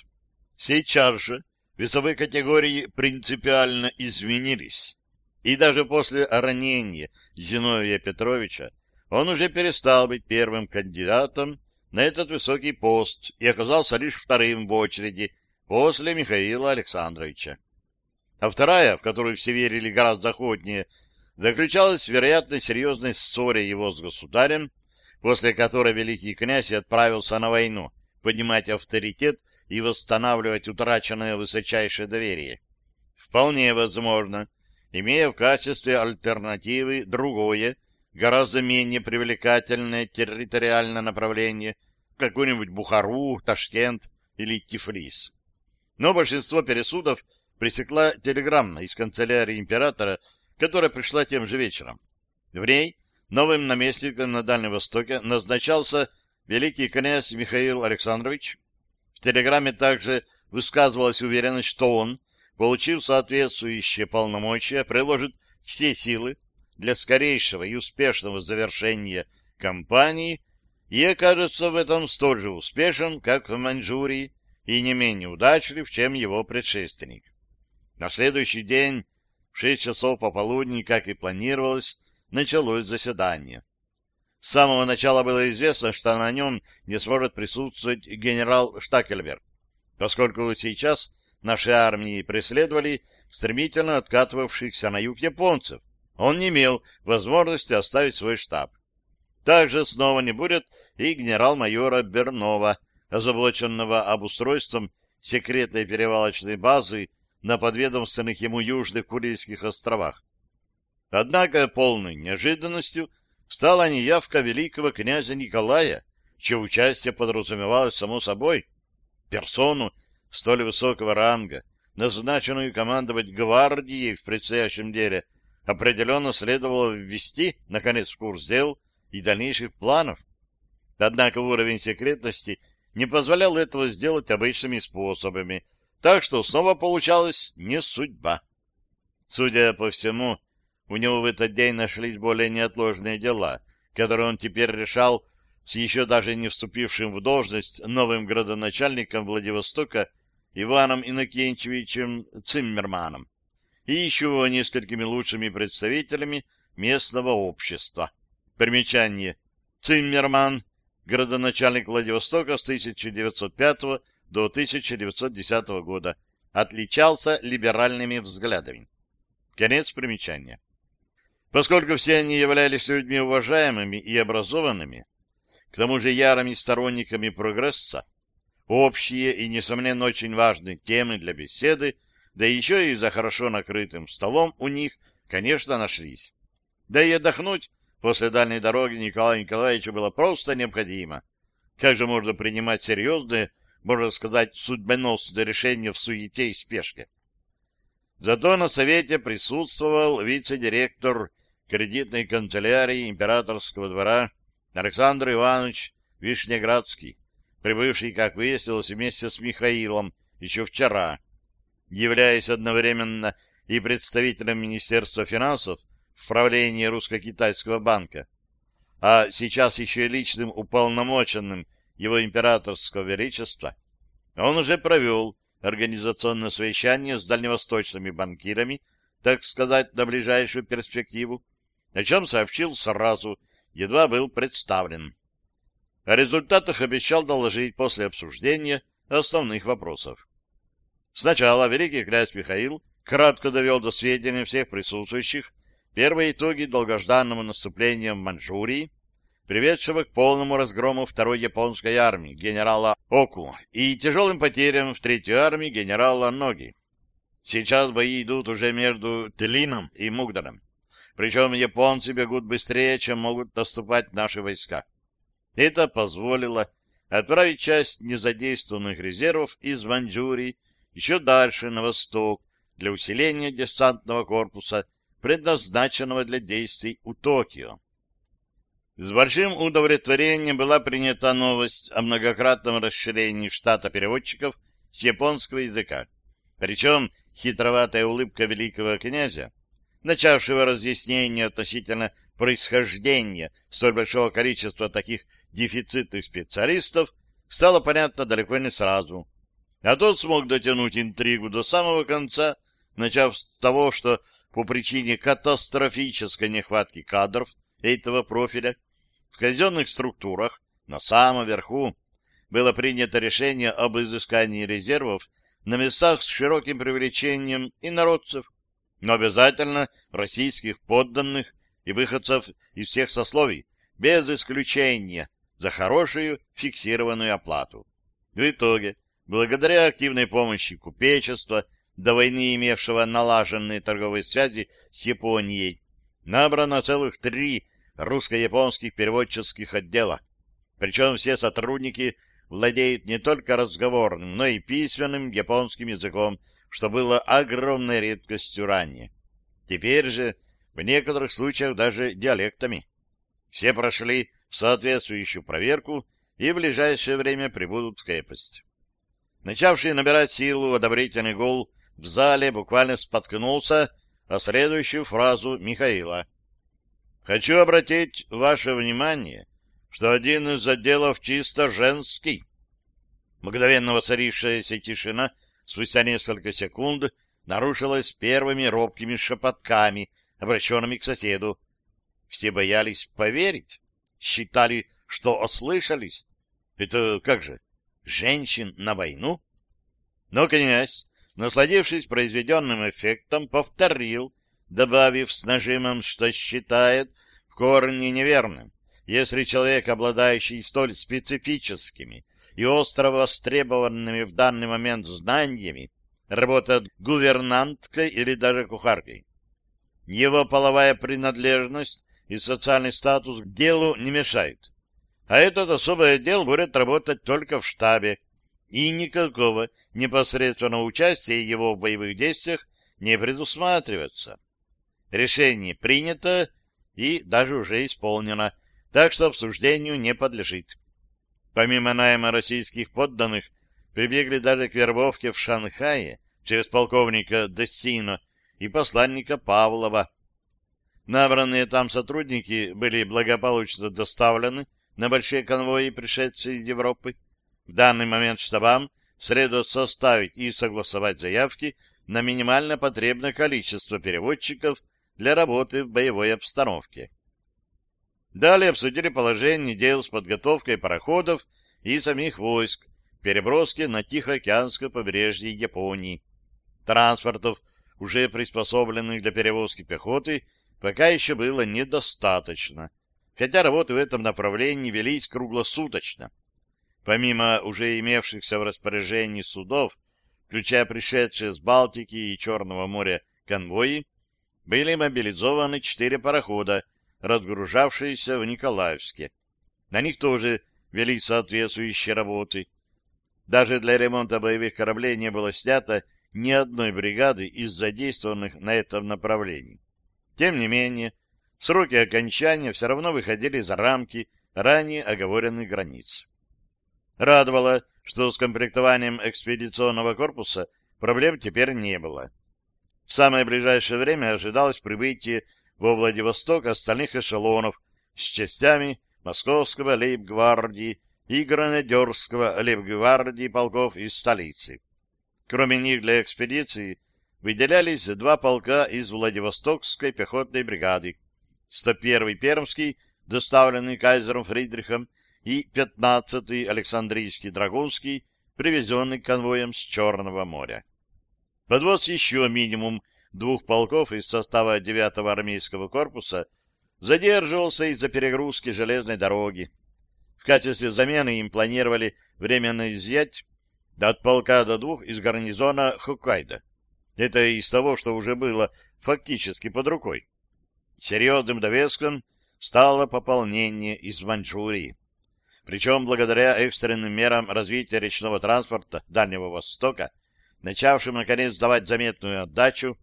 Сейчас же весовые категории принципиально изменились. И даже после ранения Зиновия Петровича он уже перестал быть первым кандидатом на этот высокий пост и оказался лишь вторым в очереди после Михаила Александровича. А вторая, в которую все верили гораздо охотнее, заключалась в вероятно серьезной ссоре его с государем, после которой великий князь отправился на войну поднимать авторитет и восстанавливать утраченное высочайшее доверие. Вполне возможно, имея в качестве альтернативы другое, гораздо менее привлекательное территориальное направление, какую-нибудь Бухару, Ташкент или Тифлис. Но большинство пересудов пресекла телеграмма из канцелярии императора, которая пришла тем же вечером. В ней новым наместником на Дальнем Востоке назначался великий князь Михаил Александрович. Телеграмме также высказывалась уверенность, что он, получив соответствующие полномочия, приложит все силы для скорейшего и успешного завершения кампании и окажется в этом столь же успешен, как в Маньчжурии, и не менее удачлив, чем его предшественник. На следующий день, в шесть часов пополудни, как и планировалось, началось заседание. С самого начала было известно, что на нем не сможет присутствовать генерал Штакельберг, поскольку сейчас наши армии преследовали стремительно откатывавшихся на юг японцев. Он не имел возможности оставить свой штаб. Также снова не будет и генерал-майора Бернова, озаблоченного обустройством секретной перевалочной базы на подведомственных ему Южных Курильских островах. Однако полной неожиданностью стала неявка великого князя Николая, чье участие подразумевалось само собой. Персону столь высокого ранга, назначенную командовать гвардией в предстоящем деле, определенно следовало ввести, наконец, в курс дел и дальнейших планов. Однако уровень секретности не позволял этого сделать обычными способами, так что снова получалась не судьба. Судя по всему, у него в этот день нашлись более неотложные дела, которые он теперь решал с еще даже не вступившим в должность новым градоначальником Владивостока Иваном Иннокентьевичем Циммерманом и еще несколькими лучшими представителями местного общества. Примечание. Циммерман, градоначальник Владивостока с 1905 до 1910 года, отличался либеральными взглядами. Конец примечания. Поскольку все они являлись людьми уважаемыми и образованными, к тому же ярыми сторонниками прогресса, общие и, несомненно, очень важные темы для беседы, да еще и за хорошо накрытым столом у них, конечно, нашлись. Да и отдохнуть после дальней дороги Николаю Николаевичу было просто необходимо. Как же можно принимать серьезные, можно сказать, судьбоносные решения в суете и спешке? Зато на совете присутствовал вице-директор кредитной канцелярии императорского двора Александр Иванович Вишнеградский, прибывший, как выяснилось, вместе с Михаилом еще вчера, являясь одновременно и представителем Министерства финансов в правлении Русско-Китайского банка, а сейчас еще и личным уполномоченным его императорского величества, он уже провел организационное совещание с дальневосточными банкирами, так сказать, на ближайшую перспективу, о чем сообщил сразу, едва был представлен. О результатах обещал доложить после обсуждения основных вопросов. Сначала великий князь Михаил кратко довел до сведения всех присутствующих первые итоги долгожданного наступления в Манчжурии, приведшего к полному разгрому второй японской армии генерала Оку и тяжелым потерям в третьей армии генерала Ноги. Сейчас бои идут уже между Телином и Мугдаром. Причем японцы бегут быстрее, чем могут наступать наши войска. Это позволило отправить часть незадействованных резервов из Маньчжурии еще дальше, на восток, для усиления десантного корпуса, предназначенного для действий у Токио. С большим удовлетворением была принята новость о многократном расширении штата переводчиков с японского языка. Причем хитроватая улыбка великого князя, начавшего разъяснение относительно происхождения столь большого количества таких дефицитных специалистов, стала понятна далеко не сразу. А тот смог дотянуть интригу до самого конца, начав с того, что по причине катастрофической нехватки кадров этого профиля в казенных структурах на самом верху было принято решение об изыскании резервов на местах с широким привлечением инородцев, но обязательно российских подданных и выходцев из всех сословий, без исключения, за хорошую фиксированную оплату. В итоге, благодаря активной помощи купечества, до войны имевшего налаженные торговые связи с Японией, набрано целых три русско-японских переводческих отдела. Причем все сотрудники владеют не только разговорным, но и письменным японским языком, что было огромной редкостью ранее. Теперь же в некоторых случаях даже диалектами. Все прошли соответствующую проверку и в ближайшее время прибудут в крепость. Начавший набирать силу одобрительный гол в зале буквально споткнулся о следующую фразу Михаила. «Хочу обратить ваше внимание, что один из отделов чисто женский». Мгновенно воцарившаяся тишина спустя несколько секунд нарушилась первыми робкими шепотками, обращенными к соседу. Все боялись поверить, считали, что ослышались. Это как же, женщин на войну? Но князь, насладившись произведенным эффектом, повторил, добавив с нажимом, что считает в корне неверным, если человек, обладающий столь специфическими и остро востребованными в данный момент знаниями, работает гувернанткой или даже кухаркой. Его половая принадлежность и социальный статус к делу не мешают. А этот особый отдел будет работать только в штабе, и никакого непосредственного участия его в боевых действиях не предусматривается. Решение принято и даже уже исполнено, так что обсуждению не подлежит. Помимо найма российских подданных, прибегли даже к вербовке в Шанхае через полковника Дессино и посланника Павлова. Набранные там сотрудники были благополучно доставлены на большие конвои, пришедшие из Европы. В данный момент штабам следует составить и согласовать заявки на минимально потребное количество переводчиков для работы в боевой обстановке. Далее обсудили положение дел с подготовкой пароходов и самих войск, переброски на Тихоокеанское побережье Японии. Транспортов, уже приспособленных для перевозки пехоты, пока еще было недостаточно, хотя работы в этом направлении велись круглосуточно. Помимо уже имевшихся в распоряжении судов, включая пришедшие с Балтики и Черного моря конвои, были мобилизованы четыре парохода, разгружавшиеся в Николаевске. На них тоже вели соответствующие работы. Даже для ремонта боевых кораблей не было снято ни одной бригады из задействованных на этом направлении. Тем не менее, сроки окончания все равно выходили за рамки ранее оговоренных границ. Радовало, что с комплектованием экспедиционного корпуса проблем теперь не было. В самое ближайшее время ожидалось прибытие во Владивосток остальных эшелонов с частями Московского лейб-гвардии и гранадерского лейб-гвардии полков из столицы. Кроме них для экспедиции выделялись два полка из Владивостокской пехотной бригады, 101-й Пермский, доставленный кайзером Фридрихом, и 15-й Александрийский Драгунский, привезенный конвоем с Черного моря. Подвоз еще минимум двух полков из состава 9-го армейского корпуса задерживался из-за перегрузки железной дороги. В качестве замены им планировали временно изъять от полка до двух из гарнизона Хоккайдо. Это из того, что уже было фактически под рукой. Серьезным довеском стало пополнение из Маньчжурии. Причем благодаря экстренным мерам развития речного транспорта Дальнего Востока, начавшим, наконец, давать заметную отдачу,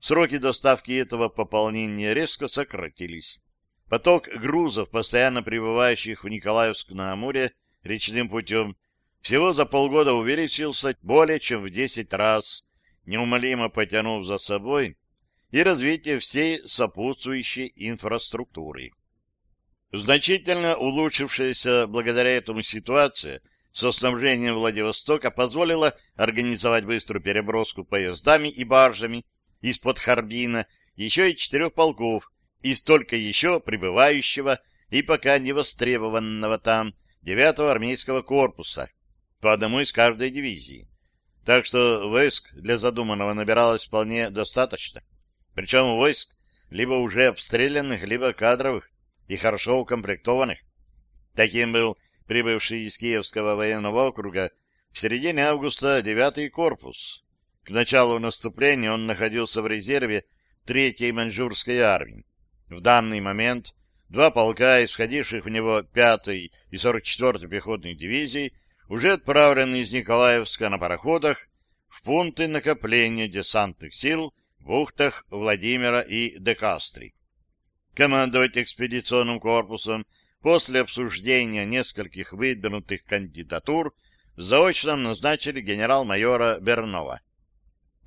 сроки доставки этого пополнения резко сократились. Поток грузов, постоянно прибывающих в Николаевск на Амуре речным путем, всего за полгода увеличился более чем в 10 раз, неумолимо потянув за собой и развитие всей сопутствующей инфраструктуры. Значительно улучшившаяся благодаря этому ситуация со снабжением Владивостока позволила организовать быструю переброску поездами и баржами из-под Харбина еще и четырех полков и столько еще прибывающего и пока не востребованного там 9-го армейского корпуса, по одному из каждой дивизии. Так что войск для задуманного набиралось вполне достаточно. Причем войск либо уже обстрелянных, либо кадровых, и хорошо укомплектованных. Таким был прибывший из Киевского военного округа в середине августа 9-й корпус. К началу наступления он находился в резерве 3-й маньчжурской армии. В данный момент два полка, исходивших в него 5-й и 44-й пехотных дивизий, уже отправлены из Николаевска на пароходах в пункты накопления десантных сил в бухтах Владимира и Декастри. Командовать экспедиционным корпусом после обсуждения нескольких выдвинутых кандидатур заочно назначили генерал-майора Бернова.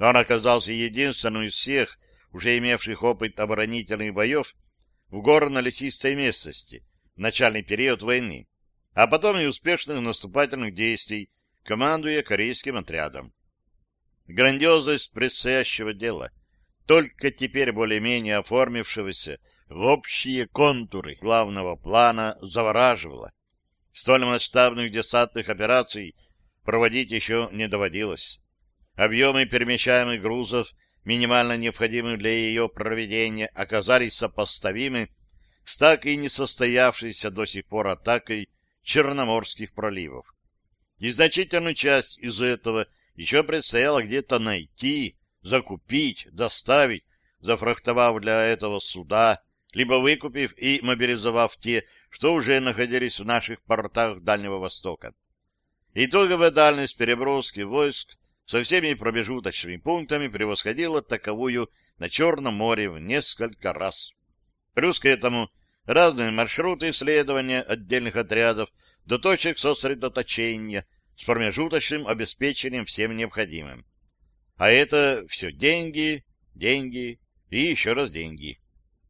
Он оказался единственным из всех, уже имевших опыт оборонительных боев в горно-лесистой местности в начальный период войны, а потом и успешных наступательных действий, командуя корейским отрядом. Грандиозность предстоящего дела, только теперь более-менее оформившегося в общие контуры главного плана завораживало. Столь масштабных десантных операций проводить еще не доводилось. Объемы перемещаемых грузов, минимально необходимых для ее проведения, оказались сопоставимы с так и не состоявшейся до сих пор атакой Черноморских проливов. И значительную часть из этого еще предстояло где-то найти, закупить, доставить, зафрахтовав для этого суда, либо выкупив и мобилизовав те, что уже находились в наших портах Дальнего Востока. Итоговая дальность переброски войск со всеми промежуточными пунктами превосходила таковую на Черном море в несколько раз. Плюс к этому разные маршруты исследования отдельных отрядов до точек сосредоточения с промежуточным обеспечением всем необходимым. А это все деньги, деньги и еще раз деньги.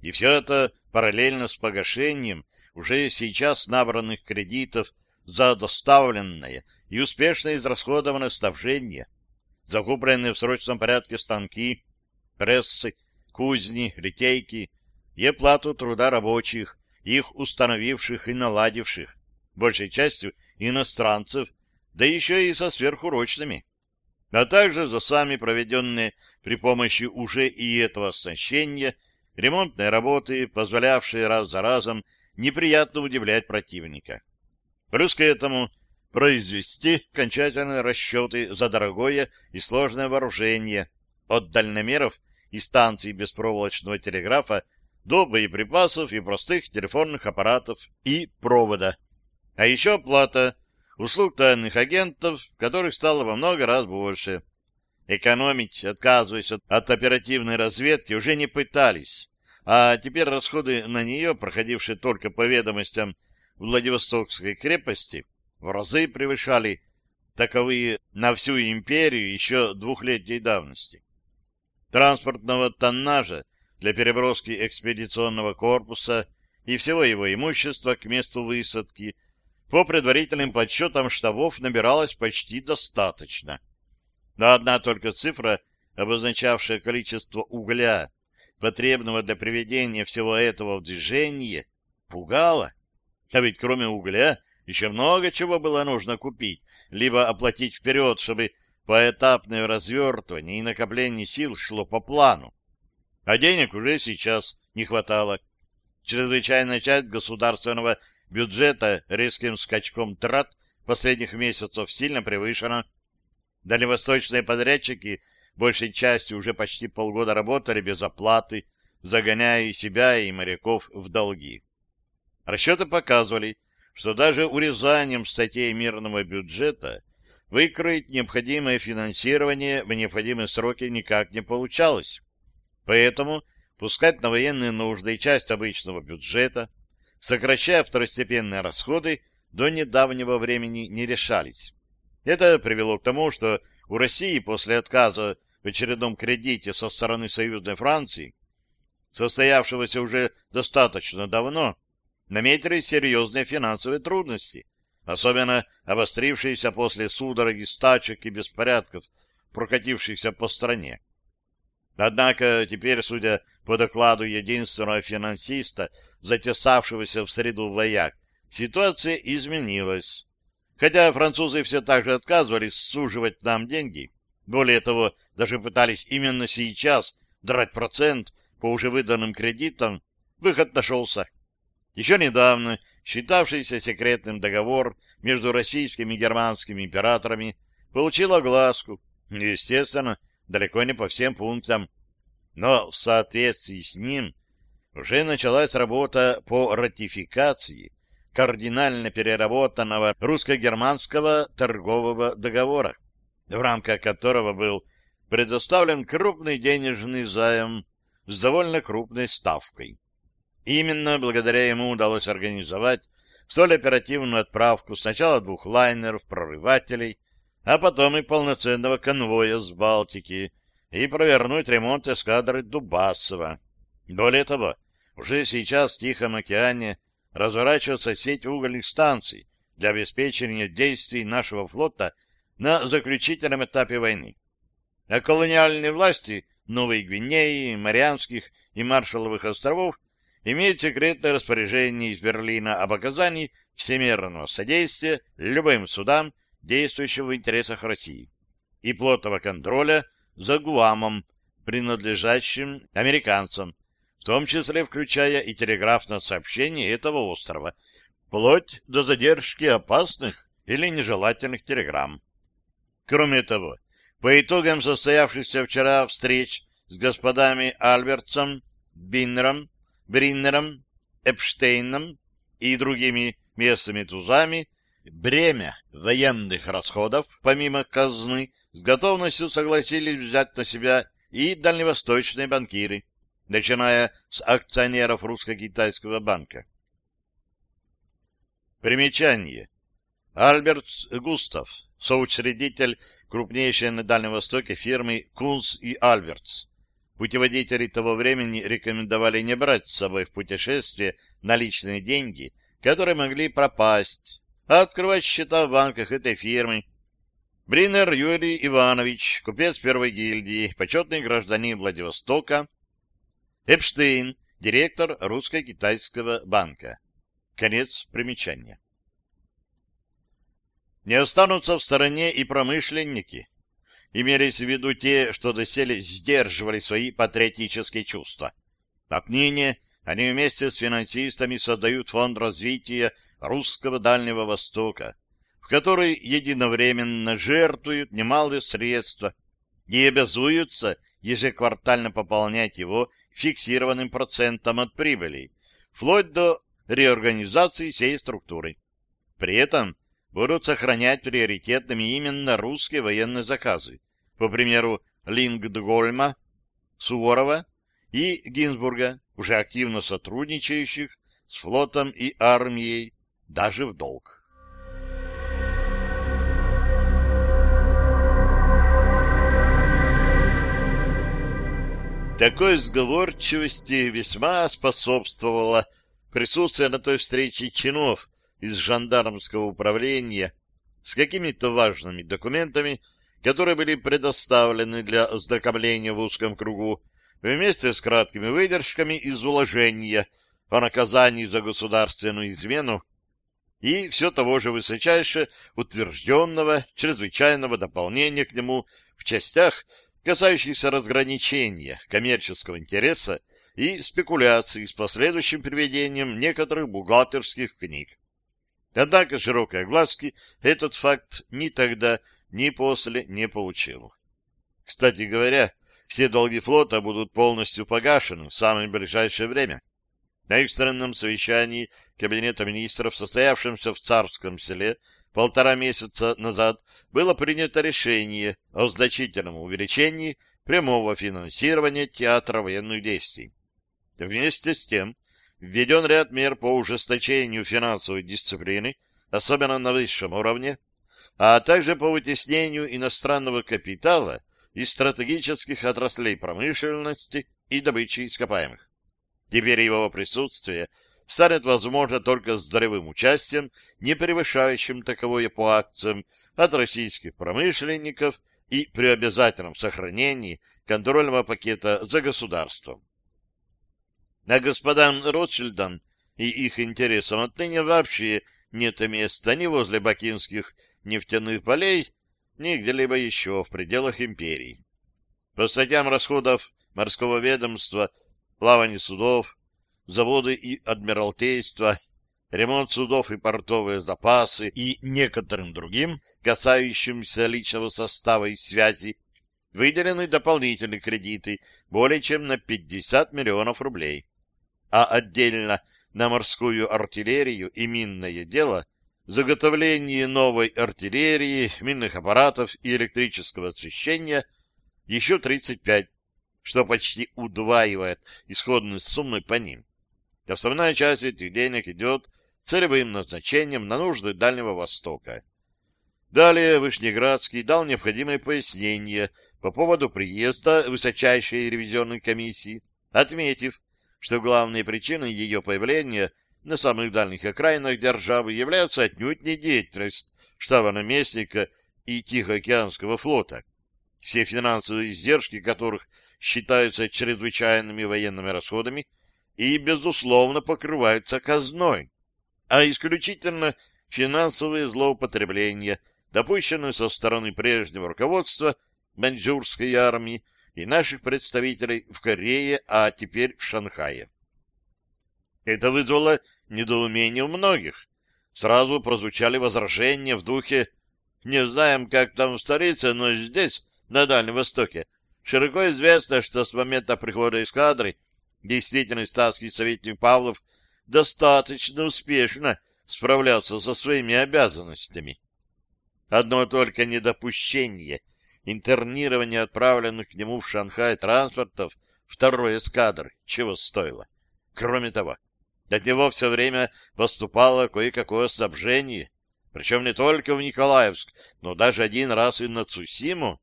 И все это параллельно с погашением уже сейчас набранных кредитов за доставленное и успешно израсходованное снабжение, закупленные в срочном порядке станки, прессы, кузни, литейки и оплату труда рабочих, их установивших и наладивших, большей частью иностранцев, да еще и со сверхурочными, а также за сами проведенные при помощи уже и этого оснащения ремонтные работы, позволявшие раз за разом неприятно удивлять противника. Плюс к этому произвести окончательные расчеты за дорогое и сложное вооружение от дальномеров и станций беспроволочного телеграфа до боеприпасов и простых телефонных аппаратов и провода. А еще оплата услуг тайных агентов, которых стало во много раз больше. Экономить, отказываясь от, от оперативной разведки, уже не пытались, а теперь расходы на нее, проходившие только по ведомостям Владивостокской крепости, в разы превышали таковые на всю империю еще двухлетней давности. Транспортного тоннажа для переброски экспедиционного корпуса и всего его имущества к месту высадки по предварительным подсчетам штабов набиралось почти достаточно. Но одна только цифра, обозначавшая количество угля, потребного для приведения всего этого в движение, пугала. А ведь кроме угля еще много чего было нужно купить, либо оплатить вперед, чтобы поэтапное развертывание и накопление сил шло по плану. А денег уже сейчас не хватало. Чрезвычайная часть государственного бюджета резким скачком трат последних месяцев сильно превышена. Дальневосточные подрядчики большей частью уже почти полгода работали без оплаты, загоняя и себя, и моряков в долги. Расчеты показывали, что даже урезанием статей мирного бюджета выкроить необходимое финансирование в необходимые сроки никак не получалось. Поэтому пускать на военные нужды часть обычного бюджета, сокращая второстепенные расходы, до недавнего времени не решались. Это привело к тому, что у России после отказа в очередном кредите со стороны союзной Франции, состоявшегося уже достаточно давно, наметились серьезные финансовые трудности, особенно обострившиеся после судороги стачек и беспорядков, прокатившихся по стране. Однако теперь, судя по докладу единственного финансиста, затесавшегося в среду вояк, ситуация изменилась. Хотя французы все так же отказывались суживать нам деньги, более того, даже пытались именно сейчас драть процент по уже выданным кредитам, выход нашелся. Еще недавно считавшийся секретным договор между российскими и германскими императорами получил огласку, естественно, далеко не по всем пунктам. Но в соответствии с ним уже началась работа по ратификации кардинально переработанного русско-германского торгового договора, в рамках которого был предоставлен крупный денежный займ с довольно крупной ставкой. Именно благодаря ему удалось организовать столь оперативную отправку сначала двух лайнеров-прорывателей, а потом и полноценного конвоя с Балтики, и провернуть ремонт эскадры Дубасова. Более того, уже сейчас в Тихом океане разворачивается сеть угольных станций для обеспечения действий нашего флота на заключительном этапе войны. А колониальные власти Новой Гвинеи, Марианских и Маршалловых островов имеет секретное распоряжение из Берлина об оказании всемирного содействия любым судам, действующим в интересах России, и плотного контроля за Гуамом, принадлежащим американцам, в том числе включая и телеграфное сообщение этого острова, вплоть до задержки опасных или нежелательных телеграмм. Кроме того, по итогам состоявшихся вчера встреч с господами Альбертсом, Биннером Бриннером, Эпштейном и другими местными тузами бремя военных расходов, помимо казны, с готовностью согласились взять на себя и дальневосточные банкиры, начиная с акционеров русско-китайского банка. Примечание. Альберт Густав, соучредитель крупнейшей на Дальнем Востоке фирмы Кунс и Альбертс, Путеводители того времени рекомендовали не брать с собой в путешествие наличные деньги, которые могли пропасть, а открывать счета в банках этой фирмы. Бринер Юрий Иванович, купец первой гильдии, почетный гражданин Владивостока. Эпштейн, директор русско-китайского банка. Конец примечания. Не останутся в стороне и промышленники, имелись в виду те, что доселе сдерживали свои патриотические чувства. Отныне они вместе с финансистами создают фонд развития русского Дальнего Востока, в который единовременно жертвуют немалые средства и обязуются ежеквартально пополнять его фиксированным процентом от прибыли, вплоть до реорганизации всей структуры. При этом будут сохранять приоритетными именно русские военные заказы, по примеру Лингдгольма, Суворова и Гинзбурга, уже активно сотрудничающих с флотом и армией, даже в долг. Такой сговорчивости весьма способствовало присутствие на той встрече чинов из жандармского управления с какими-то важными документами, которые были предоставлены для ознакомления в узком кругу, вместе с краткими выдержками из уложения о наказании за государственную измену и все того же высочайше утвержденного чрезвычайного дополнения к нему в частях, касающихся разграничения коммерческого интереса и спекуляций с последующим приведением некоторых бухгалтерских книг. Однако широкой огласки этот факт ни тогда, ни после не получил. Кстати говоря, все долги флота будут полностью погашены в самое ближайшее время. На экстренном совещании Кабинета министров, состоявшемся в Царском селе, полтора месяца назад было принято решение о значительном увеличении прямого финансирования театра военных действий. Вместе с тем введен ряд мер по ужесточению финансовой дисциплины, особенно на высшем уровне, а также по вытеснению иностранного капитала из стратегических отраслей промышленности и добычи ископаемых. Теперь его присутствие станет возможно только с здоровым участием, не превышающим таковое по акциям от российских промышленников и при обязательном сохранении контрольного пакета за государством. А господам Ротшильдам и их интересам отныне вообще нет места ни возле бакинских нефтяных полей, ни где-либо еще в пределах империи. По статьям расходов морского ведомства, плавание судов, заводы и адмиралтейства, ремонт судов и портовые запасы и некоторым другим, касающимся личного состава и связи, выделены дополнительные кредиты более чем на 50 миллионов рублей. А отдельно на морскую артиллерию и минное дело заготовление новой артиллерии, минных аппаратов и электрического освещения еще 35, что почти удваивает исходную сумму по ним. Основная часть этих денег идет целевым назначением на нужды Дальнего Востока. Далее Вышнеградский дал необходимое пояснение по поводу приезда высочайшей ревизионной комиссии, отметив, что главной причиной ее появления на самых дальних окраинах державы является отнюдь не деятельность штаба наместника и Тихоокеанского флота, все финансовые издержки которых считаются чрезвычайными военными расходами и, безусловно, покрываются казной, а исключительно финансовые злоупотребления, допущенные со стороны прежнего руководства маньчжурской армии и наших представителей в Корее, а теперь в Шанхае. Это вызвало недоумение у многих. Сразу прозвучали возражения в духе «Не знаем, как там в столице, но здесь, на Дальнем Востоке, широко известно, что с момента прихода эскадры действительный статский советник Павлов достаточно успешно справлялся со своими обязанностями. Одно только недопущение интернирования отправленных к нему в Шанхай транспортов второй эскадры чего стоило. Кроме того, от него все время поступало кое-какое снабжение, причем не только в Николаевск, но даже один раз и на Цусиму,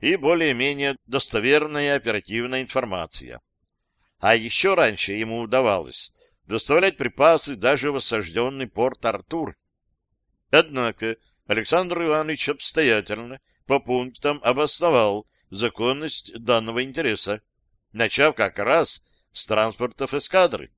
и более-менее достоверная оперативная информация. А еще раньше ему удавалось доставлять припасы даже в осажденный порт Артур. Однако Александр Иванович обстоятельно по пунктам обосновал законность данного интереса, начав как раз с транспортов эскадры.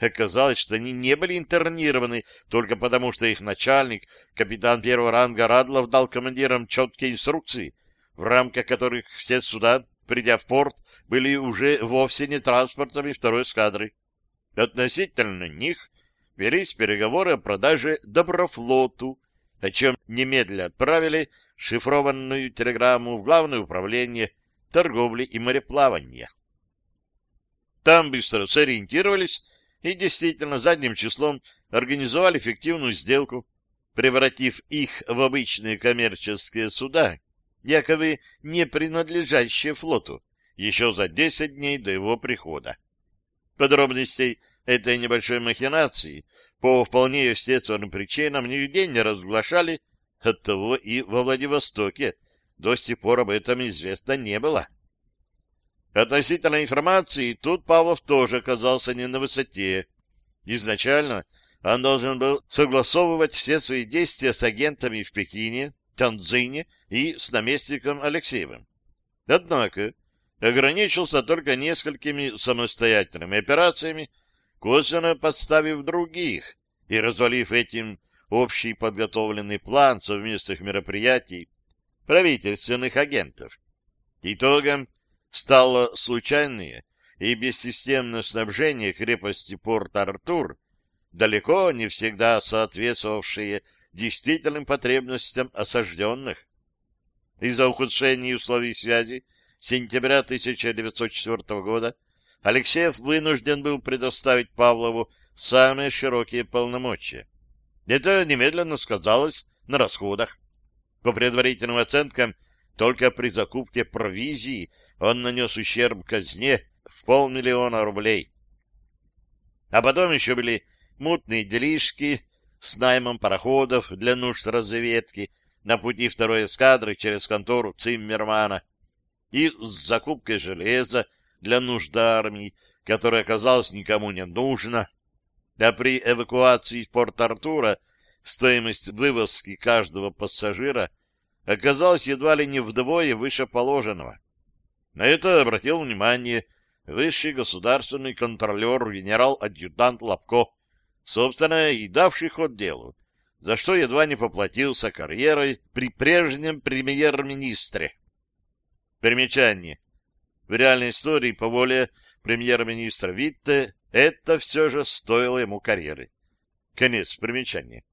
Оказалось, что они не были интернированы только потому, что их начальник, капитан первого ранга Радлов, дал командирам четкие инструкции, в рамках которых все суда придя в порт, были уже вовсе не транспортами второй эскадры. Относительно них велись переговоры о продаже Доброфлоту, о чем немедля отправили шифрованную телеграмму в Главное управление торговли и мореплавания. Там быстро сориентировались и действительно задним числом организовали эффективную сделку, превратив их в обычные коммерческие суда, якобы не принадлежащие флоту, еще за 10 дней до его прихода. Подробностей этой небольшой махинации по вполне естественным причинам нигде не разглашали, оттого и во Владивостоке до сих пор об этом известно не было. Относительно информации, тут Павлов тоже оказался не на высоте. Изначально он должен был согласовывать все свои действия с агентами в Пекине, Тяньцзине и с наместником Алексеевым. Однако ограничился только несколькими самостоятельными операциями, косвенно подставив других и развалив этим общий подготовленный план совместных мероприятий правительственных агентов. Итогом стало случайное и бессистемное снабжение крепости Порт-Артур, далеко не всегда соответствовавшее действительным потребностям осажденных. Из-за ухудшения условий связи сентября 1904 года Алексеев вынужден был предоставить Павлову самые широкие полномочия. Это немедленно сказалось на расходах. По предварительным оценкам, только при закупке провизии он нанес ущерб казне в полмиллиона рублей. А потом еще были мутные делишки с наймом пароходов для нужд разведки на пути второй эскадры через контору Циммермана и с закупкой железа для нужд армии, которое оказалось никому не нужно, а при эвакуации из Порт-Артура стоимость вывозки каждого пассажира оказалась едва ли не вдвое выше положенного. На это обратил внимание высший государственный контролер генерал-адъютант Лобко, собственно, и давший ход делу, за что едва не поплатился карьерой при прежнем премьер-министре. Примечание. В реальной истории по воле премьер-министра Витте это все же стоило ему карьеры. Конец примечания.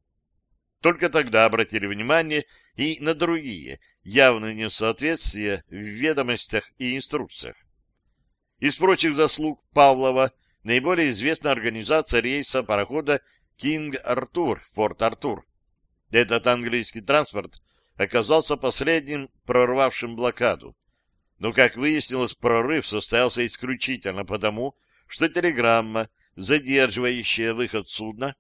Только тогда обратили внимание и на другие явные несоответствия в ведомостях и инструкциях. Из прочих заслуг Павлова наиболее известна организация рейса парохода «Кинг-Артур» в Порт-Артур. Этот английский транспорт оказался последним прорвавшим блокаду. Но, как выяснилось, прорыв состоялся исключительно потому, что телеграмма, задерживающая выход судна,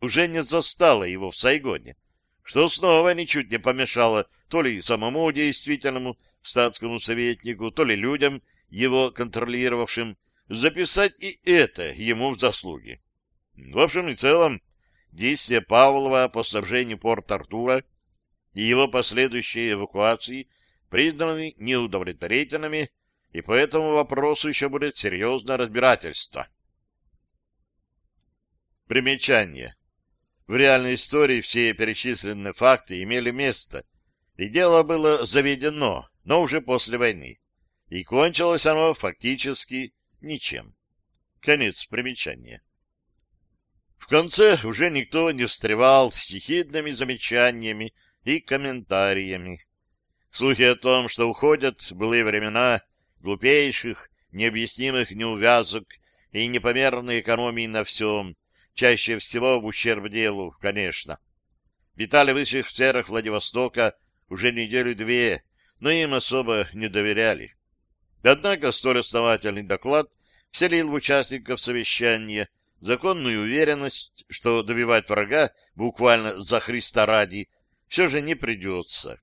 уже не застала его в Сайгоне, что снова ничуть не помешало то ли самому действительному статскому советнику, то ли людям, его контролировавшим, записать и это ему в заслуги. В общем и целом, действия Павлова по снабжению Порт-Артура и его последующей эвакуации признаны неудовлетворительными, и по этому вопросу еще будет серьезное разбирательство. Примечание. В реальной истории все перечисленные факты имели место, и дело было заведено, но уже после войны, и кончилось оно фактически ничем. Конец примечания. В конце уже никто не встревал с ехидными замечаниями и комментариями. Слухи о том, что уходят былые времена глупейших, необъяснимых неувязок и непомерной экономии на всем, чаще всего в ущерб делу, конечно. Витали в высших сферах Владивостока уже неделю-две, но им особо не доверяли. Однако столь основательный доклад вселил в участников совещания законную уверенность, что добивать врага буквально за Христа ради все же не придется.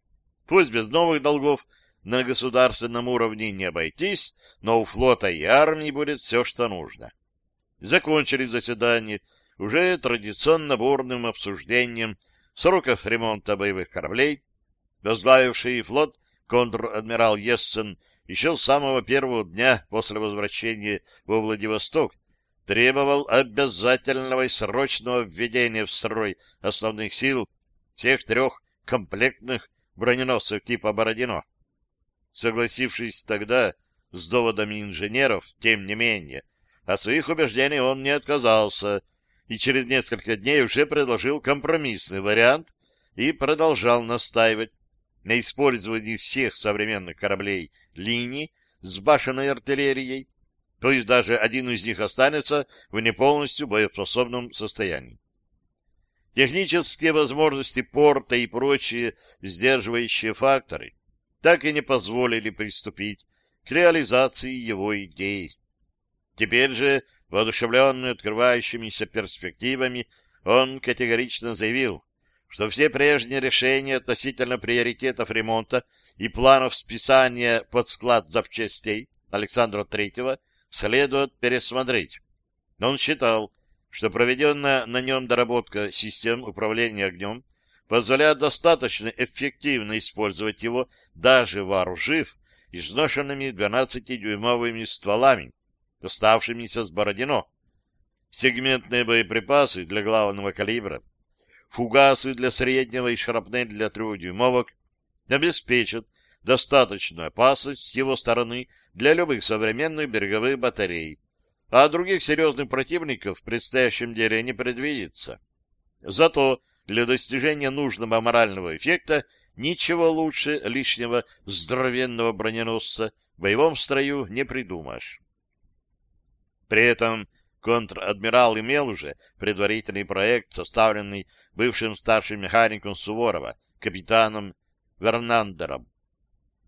Пусть без новых долгов на государственном уровне не обойтись, но у флота и армии будет все, что нужно. Закончили заседание уже традиционно бурным обсуждением сроков ремонта боевых кораблей, возглавивший флот контр-адмирал Ессен еще с самого первого дня после возвращения во Владивосток требовал обязательного и срочного введения в строй основных сил всех трех комплектных броненосцев типа «Бородино». Согласившись тогда с доводами инженеров, тем не менее, от своих убеждений он не отказался — и через несколько дней уже предложил компромиссный вариант и продолжал настаивать на использовании всех современных кораблей линий с башенной артиллерией то есть даже один из них останется в неполностью боеспособном состоянии. Технические возможности порта и прочие сдерживающие факторы так и не позволили приступить к реализации его идей. Теперь же, воодушевленный открывающимися перспективами, он категорично заявил, что все прежние решения относительно приоритетов ремонта и планов списания под склад запчастей Александра Третьего следует пересмотреть. Но он считал, что проведенная на нем доработка систем управления огнем позволяет достаточно эффективно использовать его, даже вооружив изношенными 12-дюймовыми стволами, оставшимися с Бородино. Сегментные боеприпасы для главного калибра, фугасы для среднего и шрапнель для трехдюймовок обеспечат достаточную опасность с его стороны для любых современных береговых батарей, а других серьезных противников в предстоящем деле не предвидится. Зато для достижения нужного морального эффекта ничего лучше лишнего здоровенного броненосца в боевом строю не придумаешь. При этом контр-адмирал имел уже предварительный проект, составленный бывшим старшим механиком Суворова, капитаном Вернандером.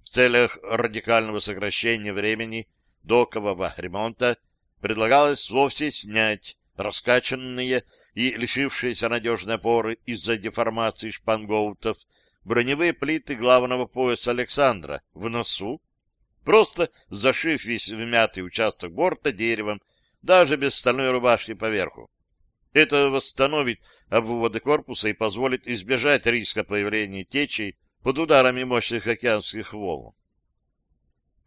В целях радикального сокращения времени докового ремонта предлагалось вовсе снять раскачанные и лишившиеся надежной опоры из-за деформации шпангоутов броневые плиты главного пояса Александра в носу, просто зашив весь вмятый участок борта деревом, даже без стальной рубашки поверху. Это восстановит обводы корпуса и позволит избежать риска появления течей под ударами мощных океанских волн.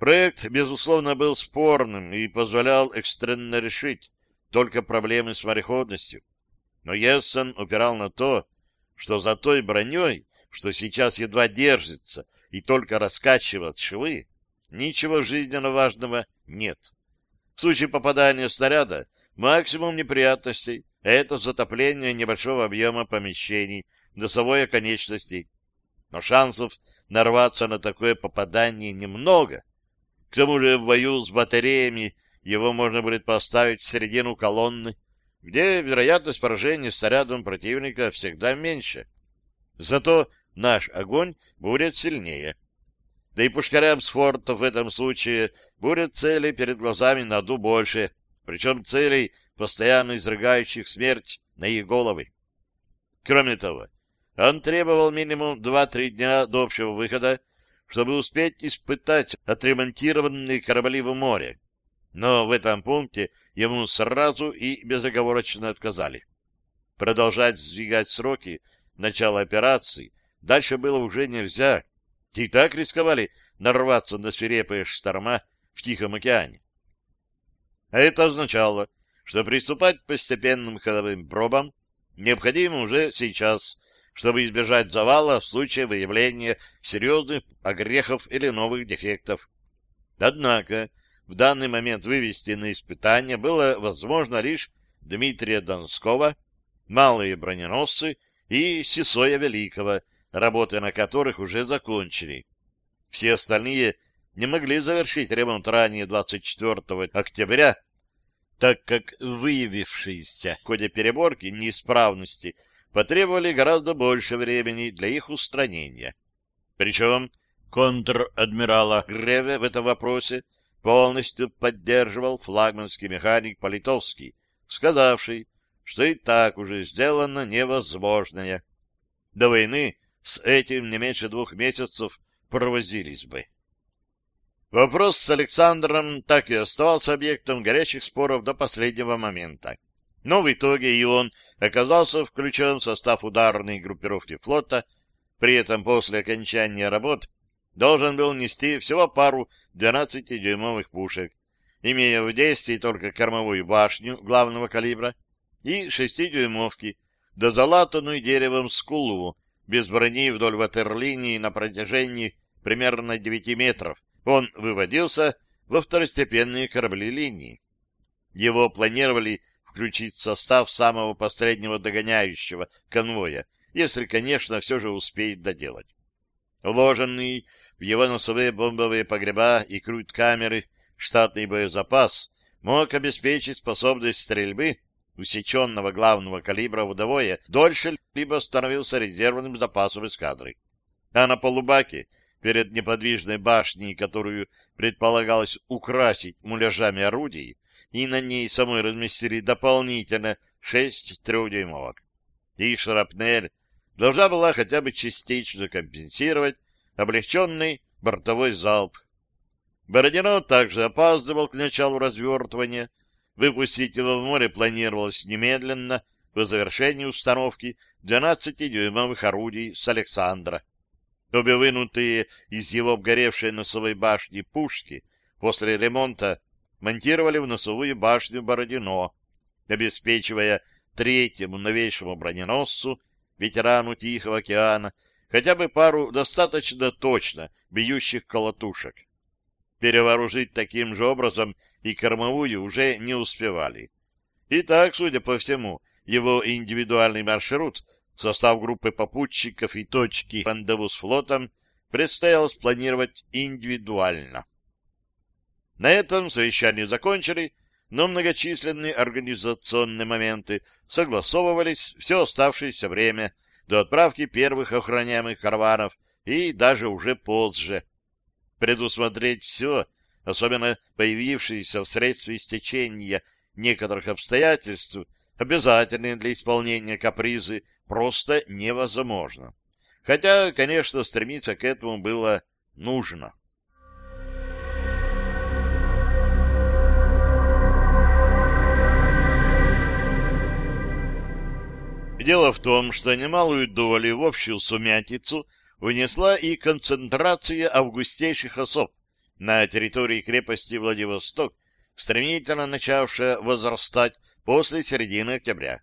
Проект, безусловно, был спорным и позволял экстренно решить только проблемы с мореходностью. Но Ессен упирал на то, что за той броней, что сейчас едва держится и только раскачивает швы, ничего жизненно важного нет. В случае попадания снаряда максимум неприятностей — это затопление небольшого объема помещений, носовой оконечности. Но шансов нарваться на такое попадание немного — к тому же в бою с батареями его можно будет поставить в середину колонны, где вероятность поражения снарядом противника всегда меньше. Зато наш огонь будет сильнее. Да и пушкарям с фортов в этом случае будет целей перед глазами на ду больше, причем целей, постоянно изрыгающих смерть на их головы. Кроме того, он требовал минимум 2-3 дня до общего выхода чтобы успеть испытать отремонтированные корабли в море. Но в этом пункте ему сразу и безоговорочно отказали. Продолжать сдвигать сроки начала операции дальше было уже нельзя. И так рисковали нарваться на свирепые шторма в Тихом океане. А это означало, что приступать к постепенным ходовым пробам необходимо уже сейчас, чтобы избежать завала в случае выявления серьезных огрехов или новых дефектов. Однако в данный момент вывести на испытание было возможно лишь Дмитрия Донского, малые броненосцы и Сесоя Великого, работы на которых уже закончили. Все остальные не могли завершить ремонт ранее 24 октября, так как выявившиеся в ходе переборки неисправности потребовали гораздо больше времени для их устранения. Причем контр-адмирала Греве в этом вопросе полностью поддерживал флагманский механик Политовский, сказавший, что и так уже сделано невозможное. До войны с этим не меньше двух месяцев провозились бы. Вопрос с Александром так и оставался объектом горячих споров до последнего момента. Но в итоге и он оказался включен в состав ударной группировки флота, при этом после окончания работ должен был нести всего пару 12-дюймовых пушек, имея в действии только кормовую башню главного калибра и 6-дюймовки, да залатанную деревом скулу, без брони вдоль ватерлинии на протяжении примерно 9 метров. Он выводился во второстепенные корабли линии. Его планировали включить в состав самого последнего догоняющего конвоя, если, конечно, все же успеет доделать. Вложенный в его носовые бомбовые погреба и крут-камеры штатный боезапас мог обеспечить способность стрельбы усеченного главного калибра вдвое дольше, либо становился резервным запасом эскадры. А на полубаке, перед неподвижной башней, которую предполагалось украсить муляжами орудий, и на ней самой разместили дополнительно шесть трехдюймовок. И шрапнель должна была хотя бы частично компенсировать облегченный бортовой залп. Бородино также опаздывал к началу развертывания. Выпустить его в море планировалось немедленно по завершении установки 12-дюймовых орудий с Александра. Обе вынутые из его обгоревшей носовой башни пушки после ремонта монтировали в носовую башню Бородино, обеспечивая третьему новейшему броненосцу, ветерану Тихого океана, хотя бы пару достаточно точно бьющих колотушек. Перевооружить таким же образом и кормовую уже не успевали. И так, судя по всему, его индивидуальный маршрут, состав группы попутчиков и точки рандеву с флотом предстояло спланировать индивидуально. На этом совещание закончили, но многочисленные организационные моменты согласовывались все оставшееся время до отправки первых охраняемых караванов и даже уже позже. Предусмотреть все, особенно появившиеся в средстве истечения некоторых обстоятельств, обязательные для исполнения капризы, просто невозможно. Хотя, конечно, стремиться к этому было нужно. Дело в том, что немалую долю в общую сумятицу внесла и концентрация августейших особ на территории крепости Владивосток, стремительно начавшая возрастать после середины октября.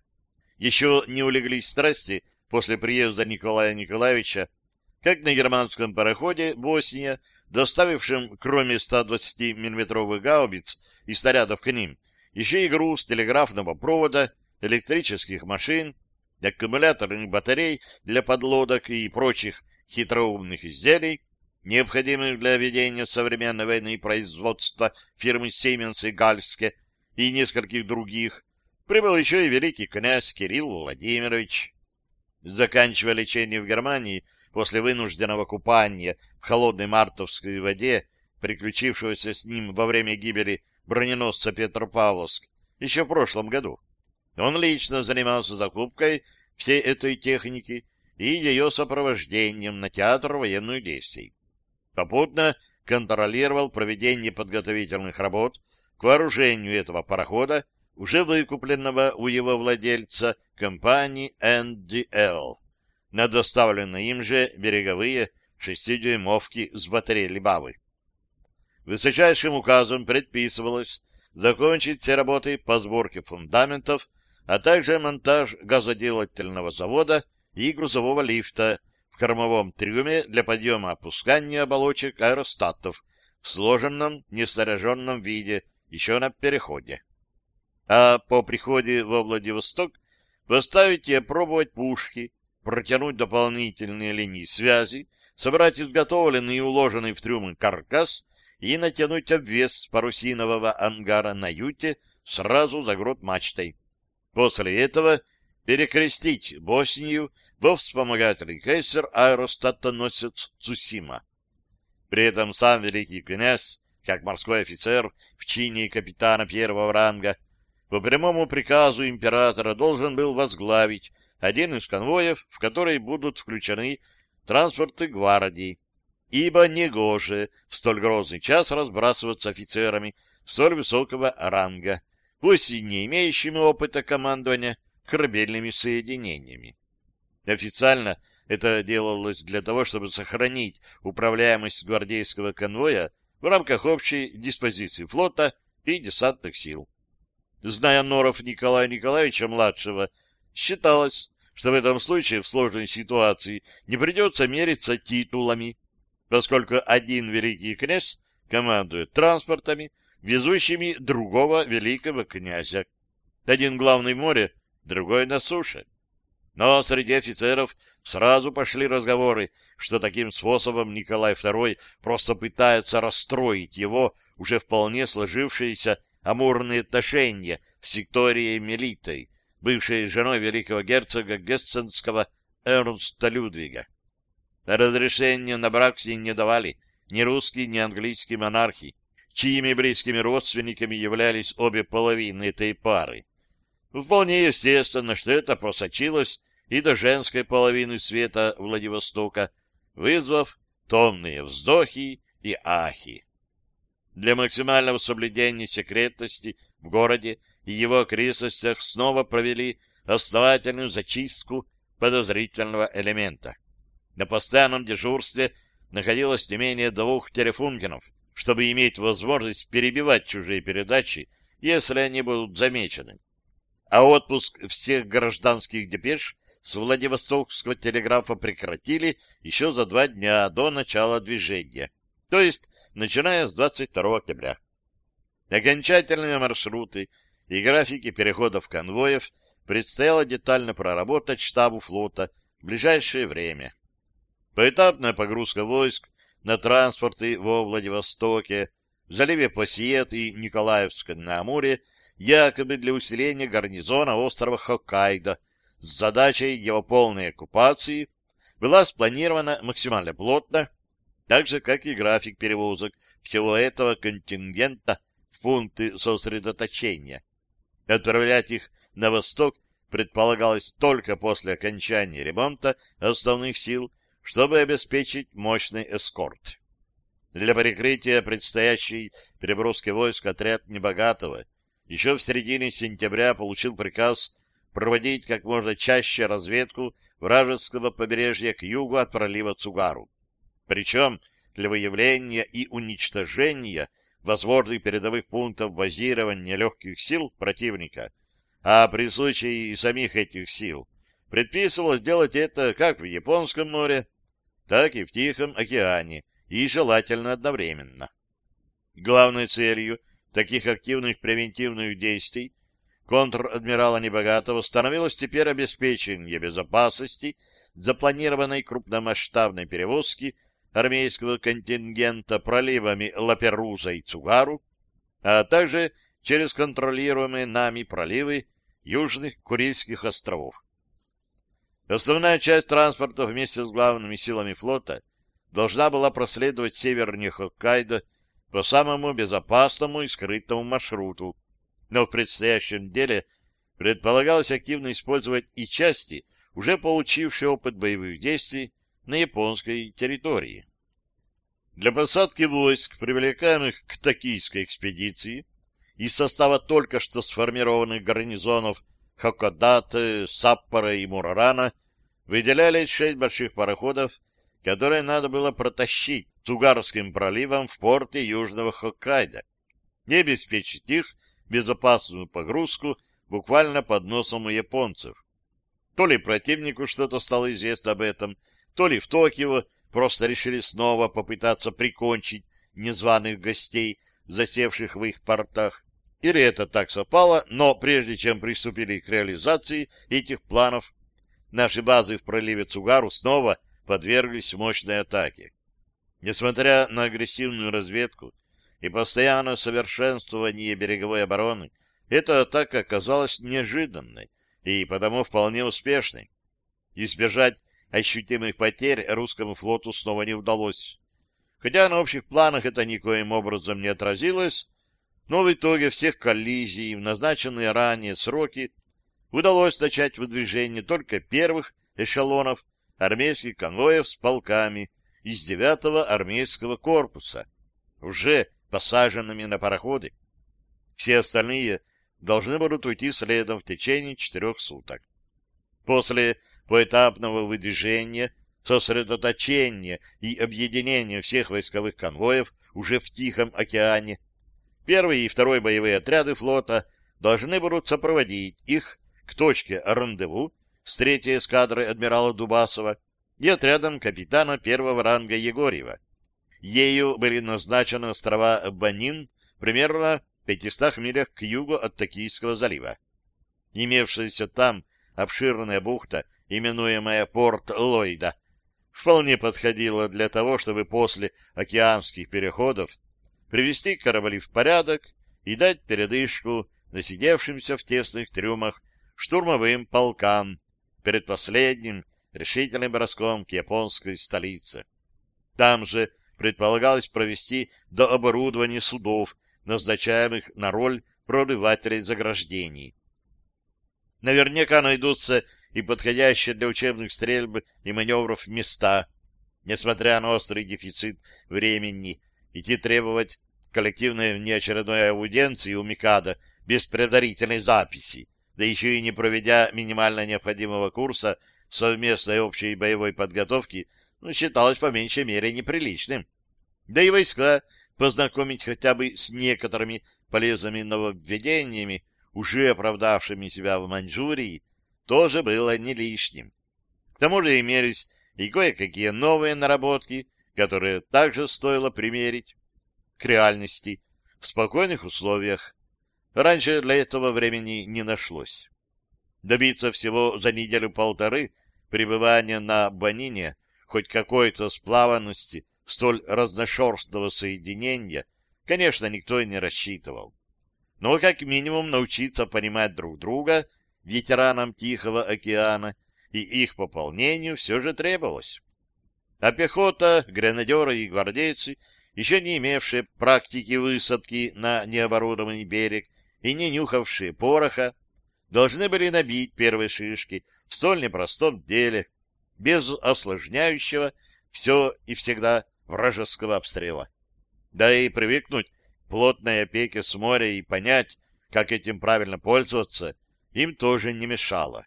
Еще не улеглись страсти после приезда Николая Николаевича, как на германском пароходе «Босния», доставившем, кроме 120 миллиметровых гаубиц и снарядов к ним, еще и груз телеграфного провода, электрических машин, аккумуляторных батарей для подлодок и прочих хитроумных изделий, необходимых для ведения современной войны и производства фирмы Сименс и Гальске и нескольких других, прибыл еще и великий князь Кирилл Владимирович. Заканчивая лечение в Германии после вынужденного купания в холодной мартовской воде, приключившегося с ним во время гибели броненосца Петропавловск еще в прошлом году, он лично занимался закупкой всей этой техники и ее сопровождением на театр военных действий. Попутно контролировал проведение подготовительных работ к вооружению этого парохода, уже выкупленного у его владельца компании NDL, на доставленные им же береговые шестидюймовки с батареей Либавы. Высочайшим указом предписывалось закончить все работы по сборке фундаментов а также монтаж газоделательного завода и грузового лифта в кормовом трюме для подъема-опускания оболочек аэростатов в сложенном, неснаряженном виде еще на переходе. А по приходе во Владивосток поставить и опробовать пушки, протянуть дополнительные линии связи, собрать изготовленный и уложенный в трюмы каркас и натянуть обвес парусинового ангара на юте сразу за грот мачтой. После этого перекрестить Боснию во вспомогательный крейсер аэростатоносец Цусима. При этом сам великий князь, как морской офицер в чине капитана первого ранга, по прямому приказу императора должен был возглавить один из конвоев, в который будут включены транспорты гвардии, ибо негоже в столь грозный час разбрасываться офицерами столь высокого ранга, пусть и не имеющими опыта командования корабельными соединениями. Официально это делалось для того, чтобы сохранить управляемость гвардейского конвоя в рамках общей диспозиции флота и десантных сил. Зная норов Николая Николаевича-младшего, считалось, что в этом случае в сложной ситуации не придется мериться титулами, поскольку один великий князь командует транспортами, везущими другого великого князя. Один главный в море, другой на суше. Но среди офицеров сразу пошли разговоры, что таким способом Николай II просто пытается расстроить его уже вполне сложившееся амурные отношения с Викторией Мелитой, бывшей женой великого герцога Гессенского Эрнста Людвига. Разрешения на брак с ней не давали ни русские, ни английские монархи, чьими близкими родственниками являлись обе половины этой пары. Вполне естественно, что это просочилось и до женской половины света Владивостока, вызвав томные вздохи и ахи. Для максимального соблюдения секретности в городе и его окрестностях снова провели основательную зачистку подозрительного элемента. На постоянном дежурстве находилось не менее двух телефункенов, чтобы иметь возможность перебивать чужие передачи, если они будут замечены. А отпуск всех гражданских депеш с Владивостокского телеграфа прекратили еще за два дня до начала движения, то есть начиная с 22 октября. Окончательные маршруты и графики переходов конвоев предстояло детально проработать штабу флота в ближайшее время. Поэтапная погрузка войск на транспорты во Владивостоке, в заливе Посиет и Николаевска на Амуре якобы для усиления гарнизона острова Хоккайдо с задачей его полной оккупации была спланирована максимально плотно, так же, как и график перевозок всего этого контингента в пункты сосредоточения. Отправлять их на восток предполагалось только после окончания ремонта основных сил чтобы обеспечить мощный эскорт. Для прикрытия предстоящей переброски войск отряд Небогатого еще в середине сентября получил приказ проводить как можно чаще разведку вражеского побережья к югу от пролива Цугару. Причем для выявления и уничтожения возможных передовых пунктов базирования легких сил противника, а при случае и самих этих сил предписывалось делать это как в Японском море, так и в Тихом океане, и желательно одновременно. Главной целью таких активных превентивных действий контр-адмирала Небогатого становилось теперь обеспечение безопасности запланированной крупномасштабной перевозки армейского контингента проливами Лаперуза и Цугару, а также через контролируемые нами проливы Южных Курильских островов. Основная часть транспорта вместе с главными силами флота должна была проследовать севернее Хоккайдо по самому безопасному и скрытому маршруту, но в предстоящем деле предполагалось активно использовать и части, уже получившие опыт боевых действий на японской территории. Для посадки войск, привлекаемых к токийской экспедиции, из состава только что сформированных гарнизонов Хокодате, Саппора и Мурарана выделялись шесть больших пароходов, которые надо было протащить Тугарским проливом в порты Южного Хоккайдо и обеспечить их безопасную погрузку буквально под носом у японцев. То ли противнику что-то стало известно об этом, то ли в Токио просто решили снова попытаться прикончить незваных гостей, засевших в их портах. Или это так совпало, но прежде чем приступили к реализации этих планов, наши базы в проливе Цугару снова подверглись мощной атаке. Несмотря на агрессивную разведку и постоянное совершенствование береговой обороны, эта атака оказалась неожиданной и потому вполне успешной. Избежать ощутимых потерь русскому флоту снова не удалось. Хотя на общих планах это никоим образом не отразилось, но в итоге всех коллизий в назначенные ранее сроки удалось начать выдвижение только первых эшелонов армейских конвоев с полками из 9-го армейского корпуса, уже посаженными на пароходы. Все остальные должны будут уйти следом в течение четырех суток. После поэтапного выдвижения, сосредоточения и объединения всех войсковых конвоев уже в Тихом океане, первый и второй боевые отряды флота должны будут сопроводить их к точке рандеву с третьей эскадрой адмирала Дубасова и отрядом капитана первого ранга Егорьева. Ею были назначены острова Банин примерно в 500 милях к югу от Токийского залива. Имевшаяся там обширная бухта, именуемая порт Ллойда, вполне подходила для того, чтобы после океанских переходов привести корабли в порядок и дать передышку насидевшимся в тесных трюмах штурмовым полкам перед последним решительным броском к японской столице. Там же предполагалось провести до оборудования судов, назначаемых на роль прорывателей заграждений. Наверняка найдутся и подходящие для учебных стрельб и маневров места, несмотря на острый дефицит времени, идти требовать коллективной внеочередной аудиенции у МИКАДа без предварительной записи, да еще и не проведя минимально необходимого курса совместной общей боевой подготовки, ну, считалось по меньшей мере неприличным. Да и войска познакомить хотя бы с некоторыми полезными нововведениями, уже оправдавшими себя в Маньчжурии, тоже было не лишним. К тому же имелись и кое-какие новые наработки, которые также стоило примерить к реальности в спокойных условиях. Раньше для этого времени не нашлось. Добиться всего за неделю-полторы пребывания на Банине хоть какой-то сплаванности столь разношерстного соединения, конечно, никто и не рассчитывал. Но как минимум научиться понимать друг друга ветеранам Тихого океана и их пополнению все же требовалось. А пехота, гренадеры и гвардейцы, еще не имевшие практики высадки на необорудованный берег и не нюхавшие пороха, должны были набить первые шишки в столь непростом деле, без осложняющего все и всегда вражеского обстрела. Да и привыкнуть к плотной опеке с моря и понять, как этим правильно пользоваться, им тоже не мешало.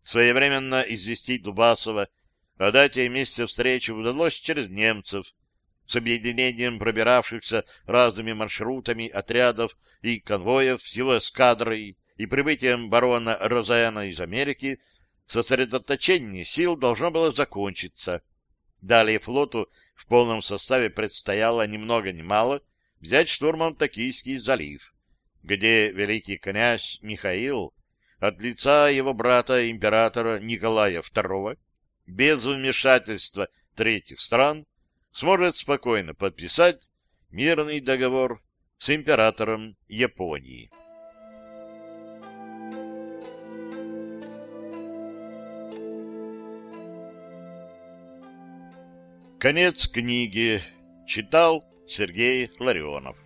Своевременно известить Дубасова о дате и месте встречи удалось через немцев, с объединением пробиравшихся разными маршрутами отрядов и конвоев всего эскадрой и прибытием барона Розена из Америки сосредоточение сил должно было закончиться. Далее флоту в полном составе предстояло ни много ни мало взять штурмом Токийский залив, где великий князь Михаил от лица его брата императора Николая II без вмешательства третьих стран сможет спокойно подписать мирный договор с императором Японии. Конец книги. Читал Сергей Ларионов.